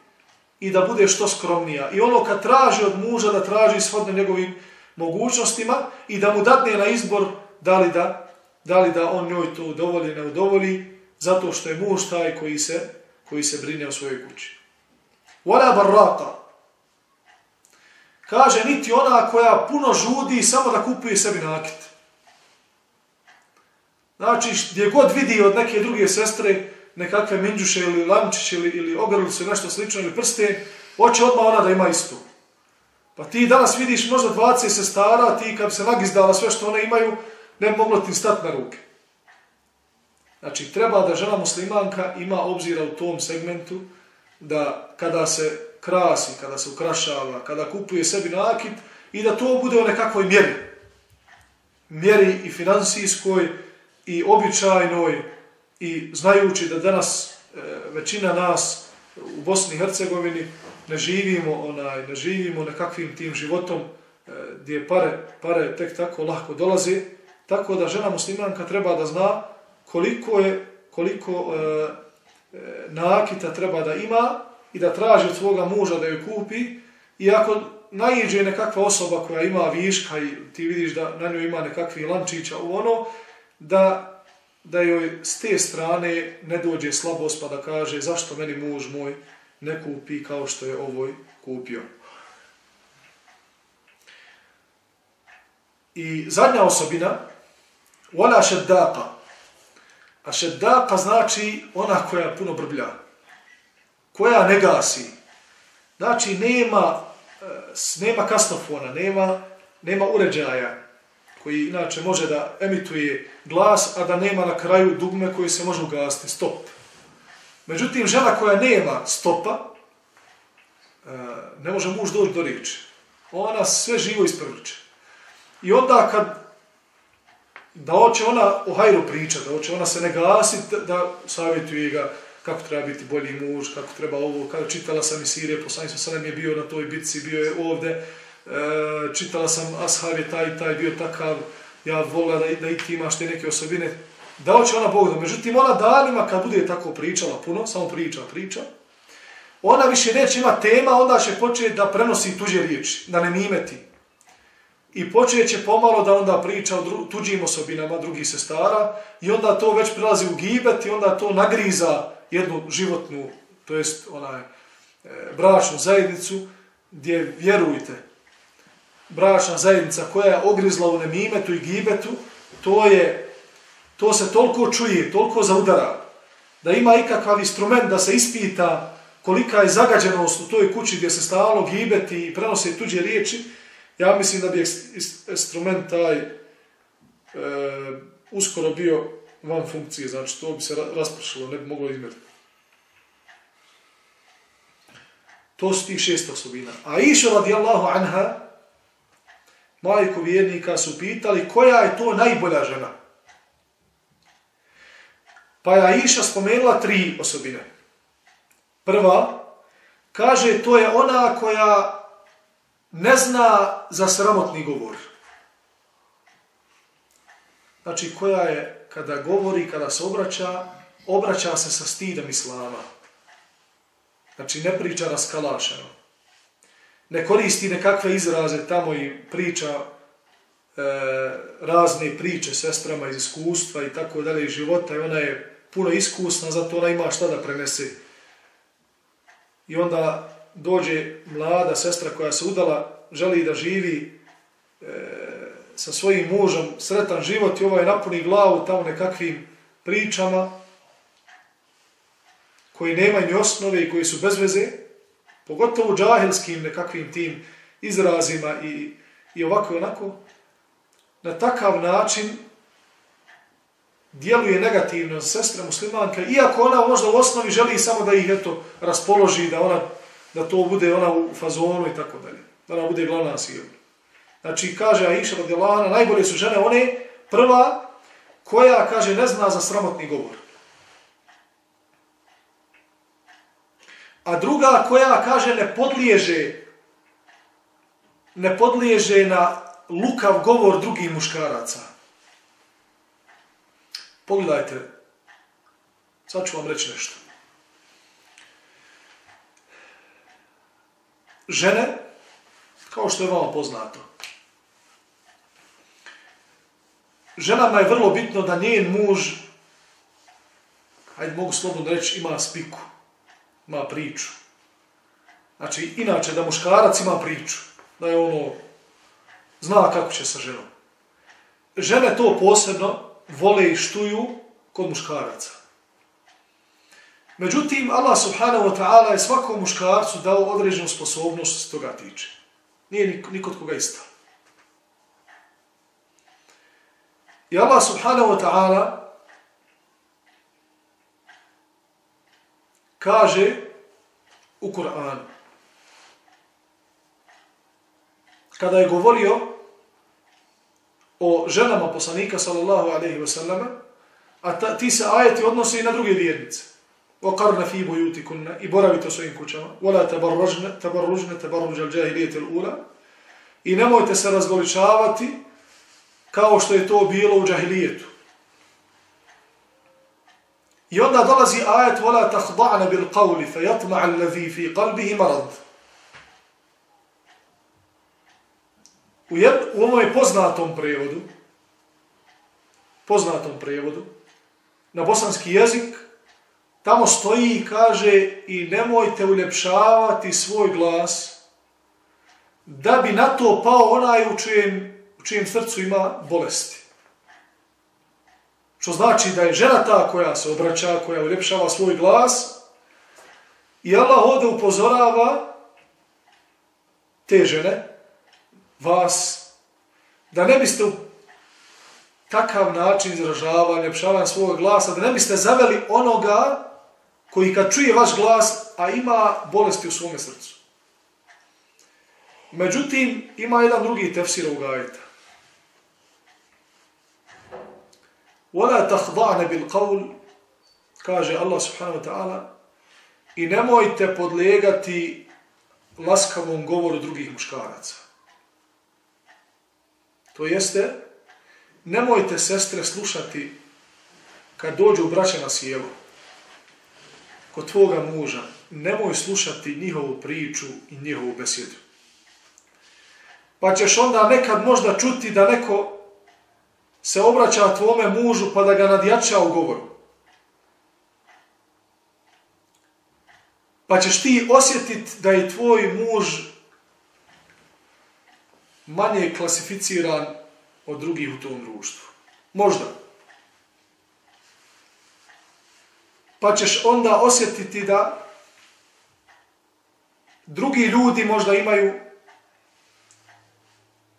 Speaker 1: i da bude što skromnija. I ono kad traži od muža da traži shodno njegovim mogućnostima i da mu dadne na izbor da li da, da, li da on njoj to udovolji, ne udovoli, zato što je muž taj koji se, koji se brine o svojoj kući. Wala barraka. Kaže, niti ona koja puno žudi samo da kupuje sebi nakit. Znači, gdje god vidi od neke druge sestre, nekakve minđuše ili lamčiće ili, ili ogrlice, nešto slično ili prste, hoće odmah ona da ima istu. Pa ti danas vidiš možda 20 sestara, ti kad se nagizdala sve što one imaju, ne moglo ti stati na ruke. Znači, treba da žena muslimanka ima obzira u tom segmentu da kada se krasi, kada se ukrašava, kada kupuje sebi nakit i da to bude u nekakvoj mjeri. Mjeri i finansijskoj i običajnoj i znajući da danas e, većina nas u Bosni i Hercegovini ne živimo onaj ne živimo nekakvim tim životom e, gdje pare pare tek tako lako dolaze tako da žena muslimanka treba da zna koliko je koliko e, e, nakita treba da ima i da traži od svoga muža da ju kupi i ako naiđe nekakva osoba koja ima viška i ti vidiš da na njoj ima nekakvi lančića u ono, da, da joj s te strane ne dođe slabost pa da kaže zašto meni muž moj ne kupi kao što je ovoj kupio. I zadnja osobina, ona šeddaka. A šeddaka znači ona koja puno brblja. Koja ne gasi. Znači nema, e, nema kastofona, nema, nema uređaja koji inače može da emituje glas, a da nema na kraju dugme koje se može ugasiti, stop. Međutim, žena koja nema stopa, e, ne može muž doći do riječi. Ona sve živo isprvrče. I onda kad da hoće ona o hajru priča, da hoće ona se ne gasiti, da savjetuje ga kako treba biti bolji muž, kako treba ovo, kada čitala sam i Sirije, poslani sam sam je bio na toj bitci, bio je ovde, e, čitala sam Ashab je taj, taj bio takav, ja volila da, da i ti imaš te neke osobine, da će ona Bog da, međutim ona danima kad bude tako pričala puno, samo priča, priča, ona više neće ima tema, onda će početi da prenosi tuđe riječi, da ne mimeti. I počeće pomalo da onda priča o tuđim osobinama drugih sestara i onda to već prelazi u gibet i onda to nagriza jednu životnu, to jest onaj, e, bračnu zajednicu gdje vjerujte, bračna zajednica koja je ogrizla u nemimetu i gibetu, to je, to se toliko čuje, toliko zaudara, da ima ikakav instrument da se ispita kolika je zagađenost u toj kući gdje se stalno gibeti i prenose tuđe riječi, Ja mislim da bi instrument taj e, uskoro bio van funkcije, znači to bi se raspršilo, ne bi moglo izmjeriti. To su tih šest osobina. A iša radijallahu anha, majku vjernika su pitali koja je to najbolja žena. Pa je Aisha spomenula tri osobine. Prva, kaže to je ona koja ne zna za sramotni govor. Znači, koja je, kada govori, kada se obraća, obraća se sa stidom islama. Znači, ne priča raskalašeno. Ne koristi nekakve izraze tamo i priča e, razne priče sestrama iz iskustva i tako dalje iz života i ona je puno iskusna, zato ona ima šta da prenese. I onda dođe mlada sestra koja se udala, želi da živi e, sa svojim mužom sretan život i ovaj napuni glavu tamo nekakvim pričama koji nemaju ni osnove i koji su bez veze, pogotovo džahilskim nekakvim tim izrazima i, i ovako i onako, na takav način djeluje negativno sestra muslimanka, iako ona možda u osnovi želi samo da ih eto raspoloži, da ona da to bude ona u fazonu i tako dalje. Da ona bude glavna sila. Znači, kaže Aisha radijalana, najbolje su žene one, prva, koja, kaže, ne zna za sramotni govor. A druga, koja, kaže, ne podliježe, ne podliježe na lukav govor drugih muškaraca. Pogledajte, sad ću vam reći nešto. žene, kao što je vama poznato. Ženama je vrlo bitno da njen muž, hajde mogu slobodno reći, ima spiku, ima priču. Znači, inače, da muškarac ima priču, da je ono, zna kako će sa ženom. Žene to posebno vole i štuju kod muškaraca. Međutim, Allah subhanahu wa ta'ala je svakom muškarcu dao određenu sposobnost s toga tiče. Nije nikod koga isto. I Allah subhanahu wa ta'ala kaže u Kur'anu kada je govorio o ženama poslanika sallallahu alaihi wa sallam a ta, ti se ajeti odnose i na druge vjernice. وقرن في بيوتكن إبراوي تسوين كوشما ولا تبرجن تبرجن تبرج الجاهلية الأولى i nemojte se razgoličavati kao što je to bilo u džahilijetu. I onda dolazi ajet وَلَا تَحْضَعْنَ بِالْقَوْلِ فَيَطْمَعَ الَّذِي فِي قَلْبِهِ مَرَض. U, jed, u ovom poznatom prevodu, poznatom prevodu, na bosanski jezik, tamo stoji i kaže i nemojte uljepšavati svoj glas da bi na to pao onaj u čijem, u čijem srcu ima bolesti. Što znači da je žena ta koja se obraća, koja uljepšava svoj glas i Allah ovdje upozorava te žene, vas, da ne biste u takav način izražavanja, uljepšavanja svog glasa, da ne biste zaveli onoga koji kad čuje vaš glas, a ima bolesti u svome srcu. Međutim, ima jedan drugi tefsir ovog ajeta. وَلَا تَحْضَعْنَ بِالْقَوْلِ kaže Allah subhanahu wa ta'ala i nemojte podlegati laskavom govoru drugih muškaraca. To jeste, nemojte sestre slušati kad dođu u braća na sjelu kod tvoga muža, nemoj slušati njihovu priču i njihovu besjedu. Pa ćeš onda nekad možda čuti da neko se obraća tvome mužu pa da ga nadjača u govoru. Pa ćeš ti osjetiti da je tvoj muž manje klasificiran od drugih u tom društvu. Možda. Pa ćeš onda osjetiti da drugi ljudi možda imaju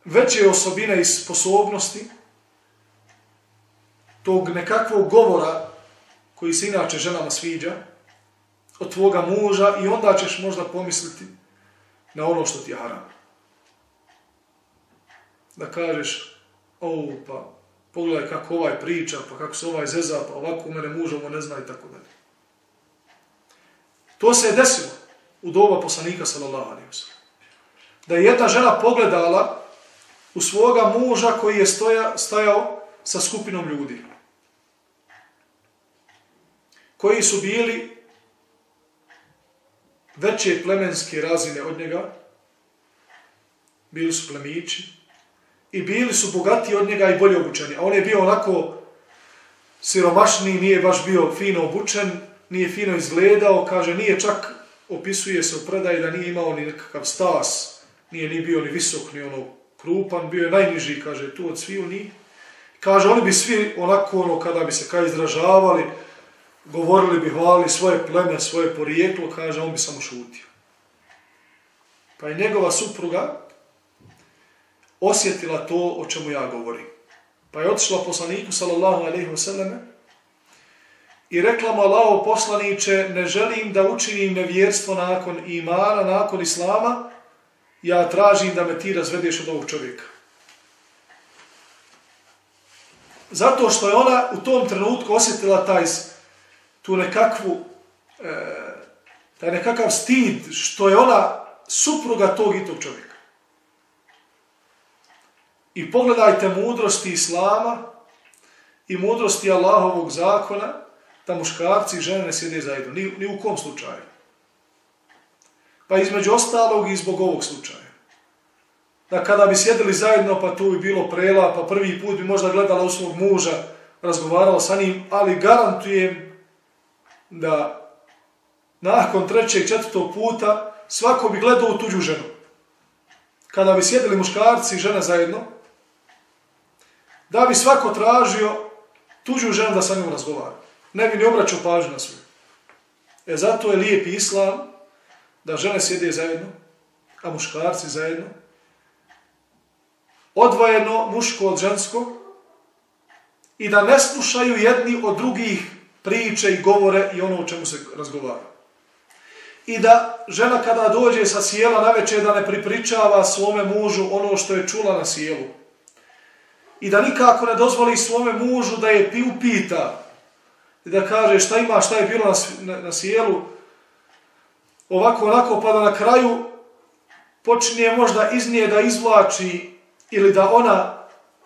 Speaker 1: veće osobine i sposobnosti tog nekakvog govora koji se inače ženama sviđa od tvoga muža i onda ćeš možda pomisliti na ono što ti je haram. Da kažeš, o, pa pogledaj kako ovaj priča, pa kako se ovaj zeza, pa ovako u mene mužom, ne zna i tako dalje. To se je desilo u doba poslanika sallallahu alaihi wa Da je jedna žena pogledala u svoga muža koji je stoja, stajao sa skupinom ljudi koji su bili veće plemenske razine od njega, bili su plemići, i bili su bogati od njega i bolje obučeni. A on je bio onako siromašni, nije baš bio fino obučen, nije fino izgledao, kaže, nije čak, opisuje se u predaji da nije imao ni nekakav stas, nije ni bio ni visok, ni ono krupan, bio je najniži, kaže, tu od sviju ni. Kaže, oni bi svi onako, ono, kada bi se kaj izražavali, govorili bi hvali svoje pleme, svoje porijeklo, kaže, on bi samo šutio. Pa je njegova supruga osjetila to o čemu ja govorim. Pa je otišla poslaniku, sallallahu alaihi wa i rekla mu Allaho poslaniće, ne želim da učinim nevjerstvo nakon imana, nakon islama, ja tražim da me ti razvedeš od ovog čovjeka. Zato što je ona u tom trenutku osjetila taj tu nekakvu, e, taj nekakav stid što je ona supruga tog i tog čovjeka. I pogledajte mudrosti Islama i mudrosti Allahovog zakona da muškarci i žene ne sjede zajedno. Ni, ni u kom slučaju. Pa između ostalog i zbog ovog slučaja. Da kada bi sjedili zajedno, pa tu bi bilo prela, pa prvi put bi možda gledala u svog muža, razgovarala sa njim, ali garantujem da nakon trećeg, četvrtog puta svako bi gledao u tuđu ženu. Kada bi sjedili muškarci i žene zajedno, da bi svako tražio tuđu ženu da sa njom razgovara. Ne bi ni obraćao pažnju na svoju. E zato je lijep islam da žene sjede zajedno, a muškarci zajedno, odvojeno muško od ženskog i da ne slušaju jedni od drugih priče i govore i ono o čemu se razgovara. I da žena kada dođe sa sjela na večer da ne pripričava svome mužu ono što je čula na sjelu. I da nikako ne dozvoli svome mužu da je upita i da kaže šta ima, šta je bilo na, na, na sjelu. Ovako, onako, pa da na kraju počinje možda iz nje da izvlači ili da ona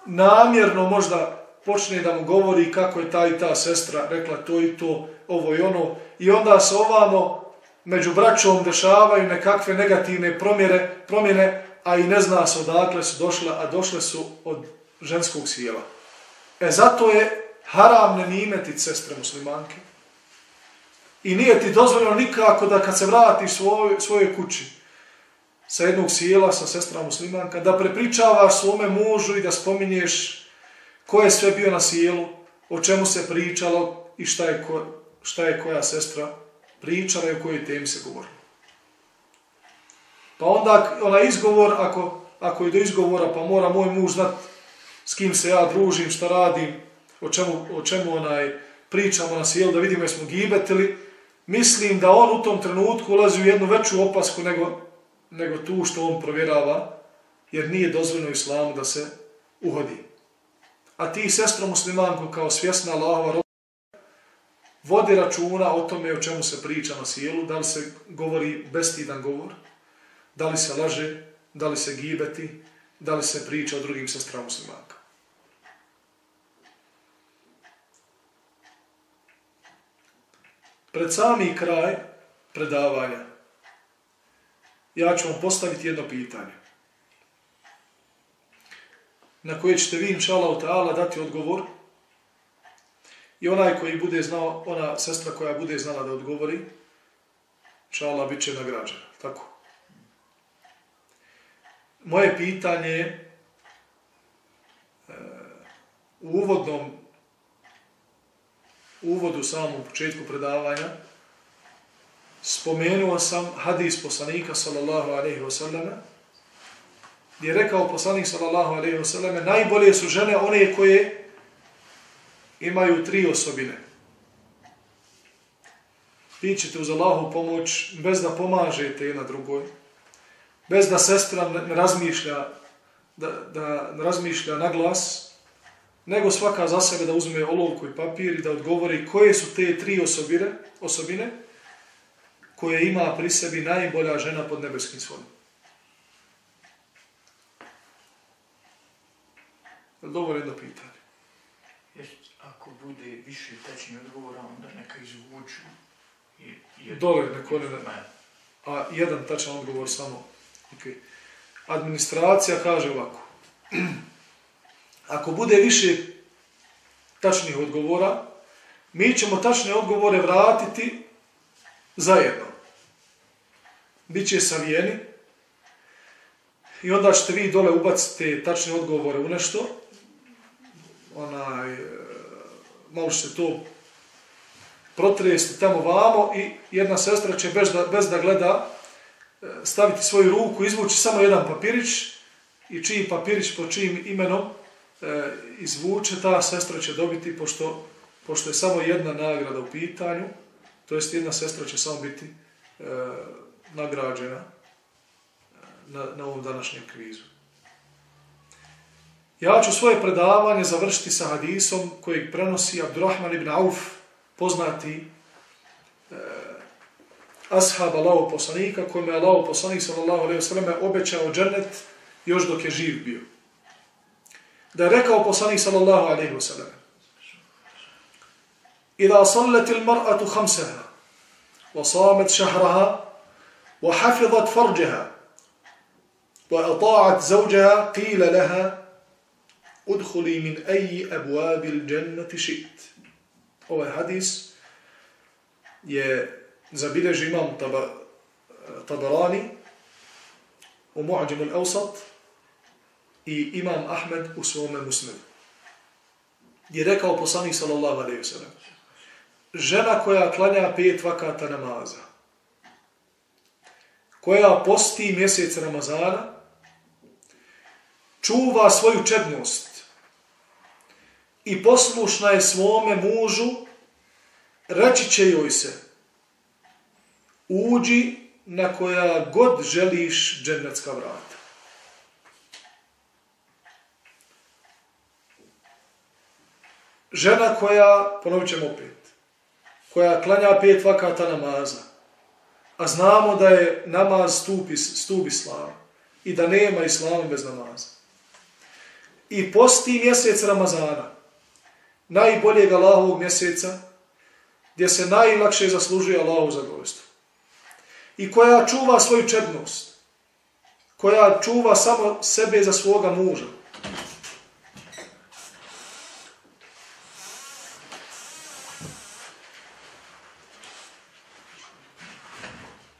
Speaker 1: namjerno možda počne da mu govori kako je ta i ta sestra rekla to i to, ovo i ono, i onda se ovamo među braćom dešavaju nekakve negativne promjere, promjene, a i ne zna se odakle su došle, a došle su od ženskog sjela. E zato je haram ne nimetit sestre muslimanke. I nije ti dozvoljeno nikako da kad se vratiš svoj, svoje kući sa jednog sjela, sa sestra muslimanka, da prepričavaš svome mužu i da spominješ ko je sve bio na sjelu, o čemu se pričalo i šta je, ko, šta je koja sestra pričala i o kojoj temi se govorilo. Pa onda ona izgovor, ako, ako je do izgovora, pa mora moj muž znat s kim se ja družim, šta radim, o čemu, o čemu onaj pričamo na sjelu, da vidimo jesmo gibetili, mislim da on u tom trenutku ulazi u jednu veću opasku nego, nego tu što on provjerava, jer nije dozvoljno islamu da se uhodi. A ti, sestro muslimanko, kao svjesna Allahova vodi računa o tome o čemu se priča na sjelu, da li se govori bestidan govor, da li se laže, da li se gibeti, da li se priča o drugim sestrama muslimanka. Pred sami kraj predavanja ja ću vam postaviti jedno pitanje na koje ćete vi, inša Allah, dati odgovor I onaj koji bude znao, ona sestra koja bude znala da odgovori, čala bit će nagrađena. Tako. Moje pitanje je e, u uvodnom u uvodu samom početku predavanja spomenuo sam hadis poslanika sallallahu alaihi wasallam gdje je rekao poslanik sallallahu alaihi wasallam najbolje su žene one koje imaju tri osobine. Vi ćete uz Allahu pomoć bez da pomažete jedna drugoj, bez da sestra ne razmišlja, da, da ne razmišlja na glas, nego svaka za sebe da uzme olovku i papir i da odgovori koje su te tri osobine, osobine koje ima pri sebi najbolja žena pod nebeskim Dovoljno jedno pitanje
Speaker 2: ako bude više tečni odgovora, onda neka izvuču.
Speaker 1: Dole, neko ne, ne. A jedan tačan odgovor samo. Okay. Administracija kaže ovako. (clears throat) Ako bude više tačnih odgovora, mi ćemo tačne odgovore vratiti zajedno. Biće savijeni i onda ćete vi dole ubaciti tačne odgovore u nešto, onaj, e, malo se to protresti tamo vamo i jedna sestra će bez da, bez da gleda e, staviti svoju ruku, izvući samo jedan papirić i čiji papirić po čijim imenom e, izvuče, ta sestra će dobiti, pošto, pošto je samo jedna nagrada u pitanju, to jest jedna sestra će samo biti e, nagrađena e, na, na ovom današnjem kvizu. Ja ću svoje predavanje završiti sa hadisom kojeg prenosi Abdurrahman ibn Auf, poznati eh, ashab Allaho poslanika, kojim je Allaho poslanik sallallahu alaihi sallam obećao džennet još dok je živ bio. Da je rekao poslanik sallallahu alaihi sallam khamsaha wa samet šahraha wa hafizat farđaha wa ata'at zawjaha qila laha udhuli min eji abuabil džennati šit. Ovaj hadis je zabilježi imam taba, Tabarani u Mu'ađim al-Awsat i imam Ahmed u svome muslimu. Je rekao poslanik sallallahu alaihi wa sallam žena koja klanja pet vakata namaza, koja posti mjesec Ramazana, čuva svoju čednost, i poslušna je svome mužu, reći će joj se, uđi na koja god želiš džennetska vrata. Žena koja, ponovit ćemo opet, koja klanja pet vakata namaza, a znamo da je namaz stup, stup islama i da nema islama bez namaza. I posti mjesec Ramazana, najboljeg Allahovog mjeseca, gdje se najlakše zaslužuje Allahov zadovoljstvo. I koja čuva svoju čednost, koja čuva samo sebe za svoga muža.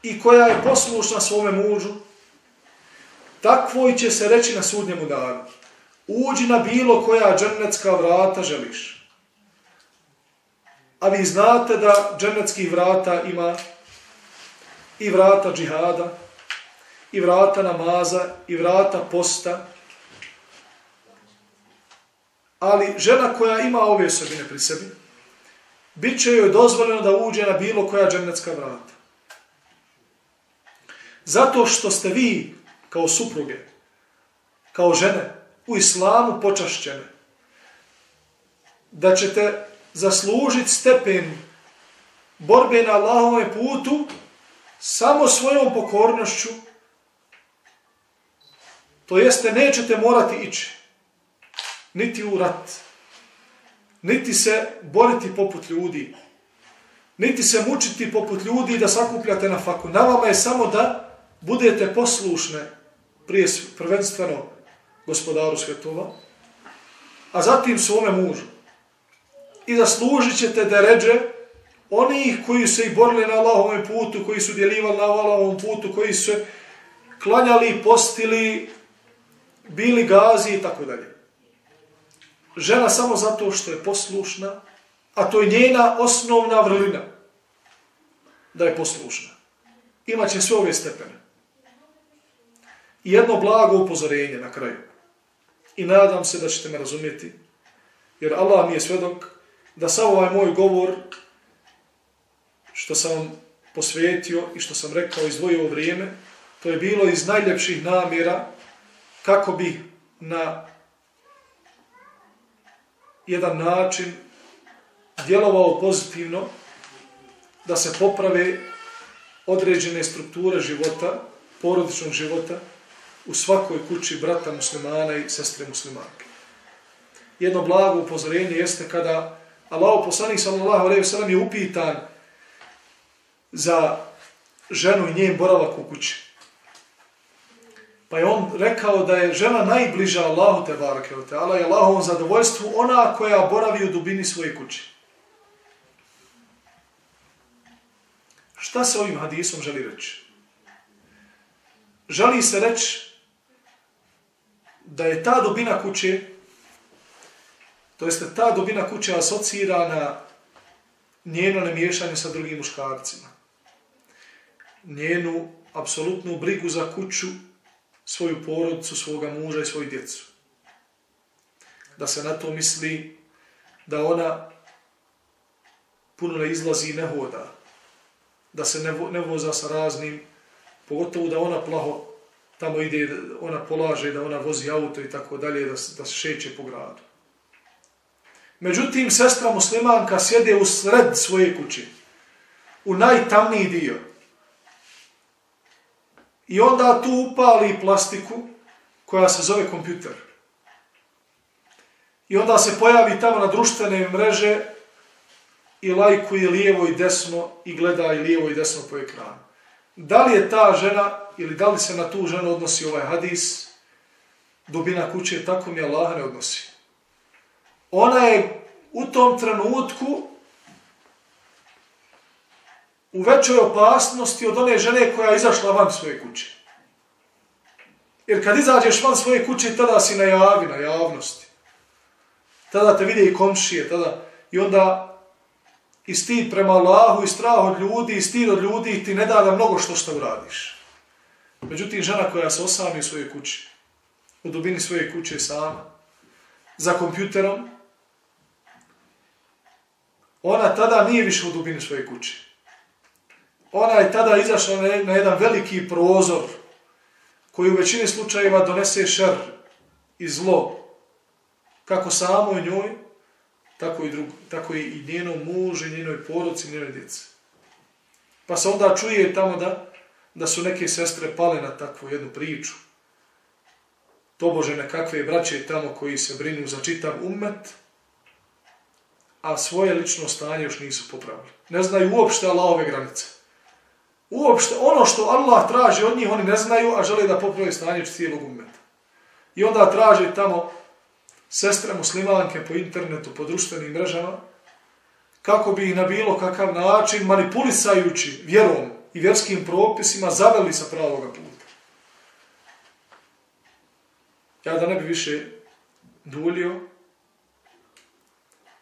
Speaker 1: I koja je poslušna svome mužu, takvoj će se reći na sudnjemu danu. Uđi na bilo koja džennetska vrata želiš. A vi znate da dženeckih vrata ima i vrata džihada, i vrata namaza, i vrata posta. Ali žena koja ima ove osobine pri sebi, bit će joj dozvoljeno da uđe na bilo koja dženecka vrata. Zato što ste vi, kao supruge, kao žene, u islamu počašćene, da ćete zaslužiti stepen borbe na Allahove putu samo svojom pokornošću, to jeste nećete morati ići niti u rat, niti se boriti poput ljudi, niti se mučiti poput ljudi da sakupljate na faku. Na vama je samo da budete poslušne prije prvenstveno gospodaru svjetova, a zatim svome mužu. I zaslužit ćete da ređe onih koji su i borili na Allahovom putu, koji su djelivali na Allahovom putu, koji su klanjali, postili, bili gazi i tako dalje. Žena samo zato što je poslušna, a to je njena osnovna vrlina, da je poslušna. Imaće sve ove stepene. I jedno blago upozorenje na kraju. I nadam se da ćete me razumjeti, jer Allah mi je svedok da sa ovaj moj govor, što sam vam posvetio i što sam rekao izdvojio vrijeme, to je bilo iz najljepših namjera kako bi na jedan način djelovao pozitivno da se poprave određene strukture života, porodičnog života, u svakoj kući brata muslimana i sestre muslimanke. Jedno blago upozorenje jeste kada Allah poslanik sallallahu alejhi ve sellem je upitan za ženu i njen boravak u kući. Pa je on rekao da je žena najbliža Allahu te barake od teala i Allahovom zadovoljstvu ona koja boravi u dubini svoje kuće. Šta se ovim hadisom želi reći? Želi se reći da je ta dubina kuće, to jeste ta dubina kuće asocira na njeno nemiješanje sa drugim muškarcima. Njenu apsolutnu brigu za kuću, svoju porodcu, svoga muža i svoju djecu. Da se na to misli da ona puno ne izlazi i ne hoda. Da se ne, ne voza sa raznim, pogotovo da ona plaho tamo ide, ona polaže da ona vozi auto i tako dalje, da, da se šeće po gradu. Međutim, sestra muslimanka sjede u sred svoje kuće, u najtamniji dio. I onda tu upali plastiku koja se zove kompjuter. I onda se pojavi tamo na društvene mreže i lajkuje lijevo i desno i gleda i lijevo i desno po ekranu. Da li je ta žena ili da li se na tu ženu odnosi ovaj hadis, dubina kuće, tako mi Allah ne odnosi. Ona je u tom trenutku u većoj opasnosti od one žene koja je izašla van svoje kuće. Jer kad izađeš van svoje kuće, tada si na javi, na javnosti. Tada te vide i komšije, tada i onda i stid prema Allahu i strah od ljudi i stid od ljudi ti ne da da mnogo što što uradiš. Međutim, žena koja se osami u svojoj kući, u dubini svoje kuće sama, za kompjuterom, ona tada nije više u dubini svoje kuće. Ona je tada izašla na jedan veliki prozor koji u većini slučajeva donese šer i zlo kako samo njoj, tako i, drug, tako i njenom mužu, njenoj porodci, njenoj djeci. Pa se onda čuje tamo da da su neke sestre pale na takvu jednu priču. Tobože nekakve braće tamo koji se brinu za čitav umet, a svoje lično stanje još nisu popravili. Ne znaju uopšte Allahove granice. Uopšte, ono što Allah traži od njih, oni ne znaju, a žele da poprave stanje cijelog umeta. I onda traže tamo sestre muslimanke po internetu, po društvenim mrežama, kako bi ih na bilo kakav način, manipulisajući vjerom i vjerskim propisima, zaveli sa pravoga puta. Ja da ne bi više duljio,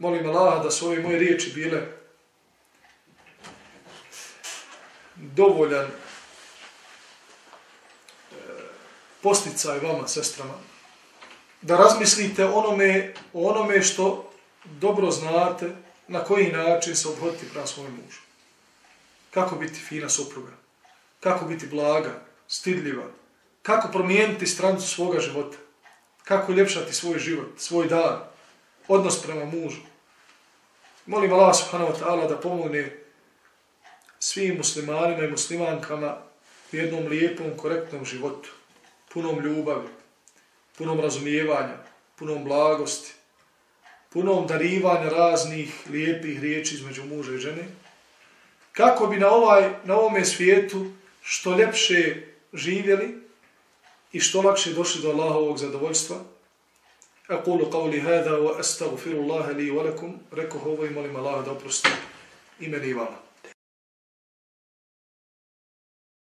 Speaker 1: molim Allah da su ove moje riječi bile dovoljan e, posticaj vama, sestrama, da razmislite onome, onome što dobro znate, na koji način se obhoditi prema svojom mužu. Kako biti fina supruga, kako biti blaga, stidljiva, kako promijeniti strancu svoga života, kako ljepšati svoj život, svoj dan, odnos prema mužu. Molim Allah subhanahu wa ta'ala da pomogne svim muslimanima i muslimankama u jednom lijepom, korektnom životu, punom ljubavi, punom razumijevanja, punom blagosti, punom darivanja raznih lijepih riječi između muža i žene, kako bi na, ovaj, na ovome svijetu što ljepše živjeli i što lakše došli do Allahovog zadovoljstva. أقول قولي هذا وأستغفر الله لي ولكم ركوه ويمولي Rekao دا i molim Allah da oprosti imeni i vama.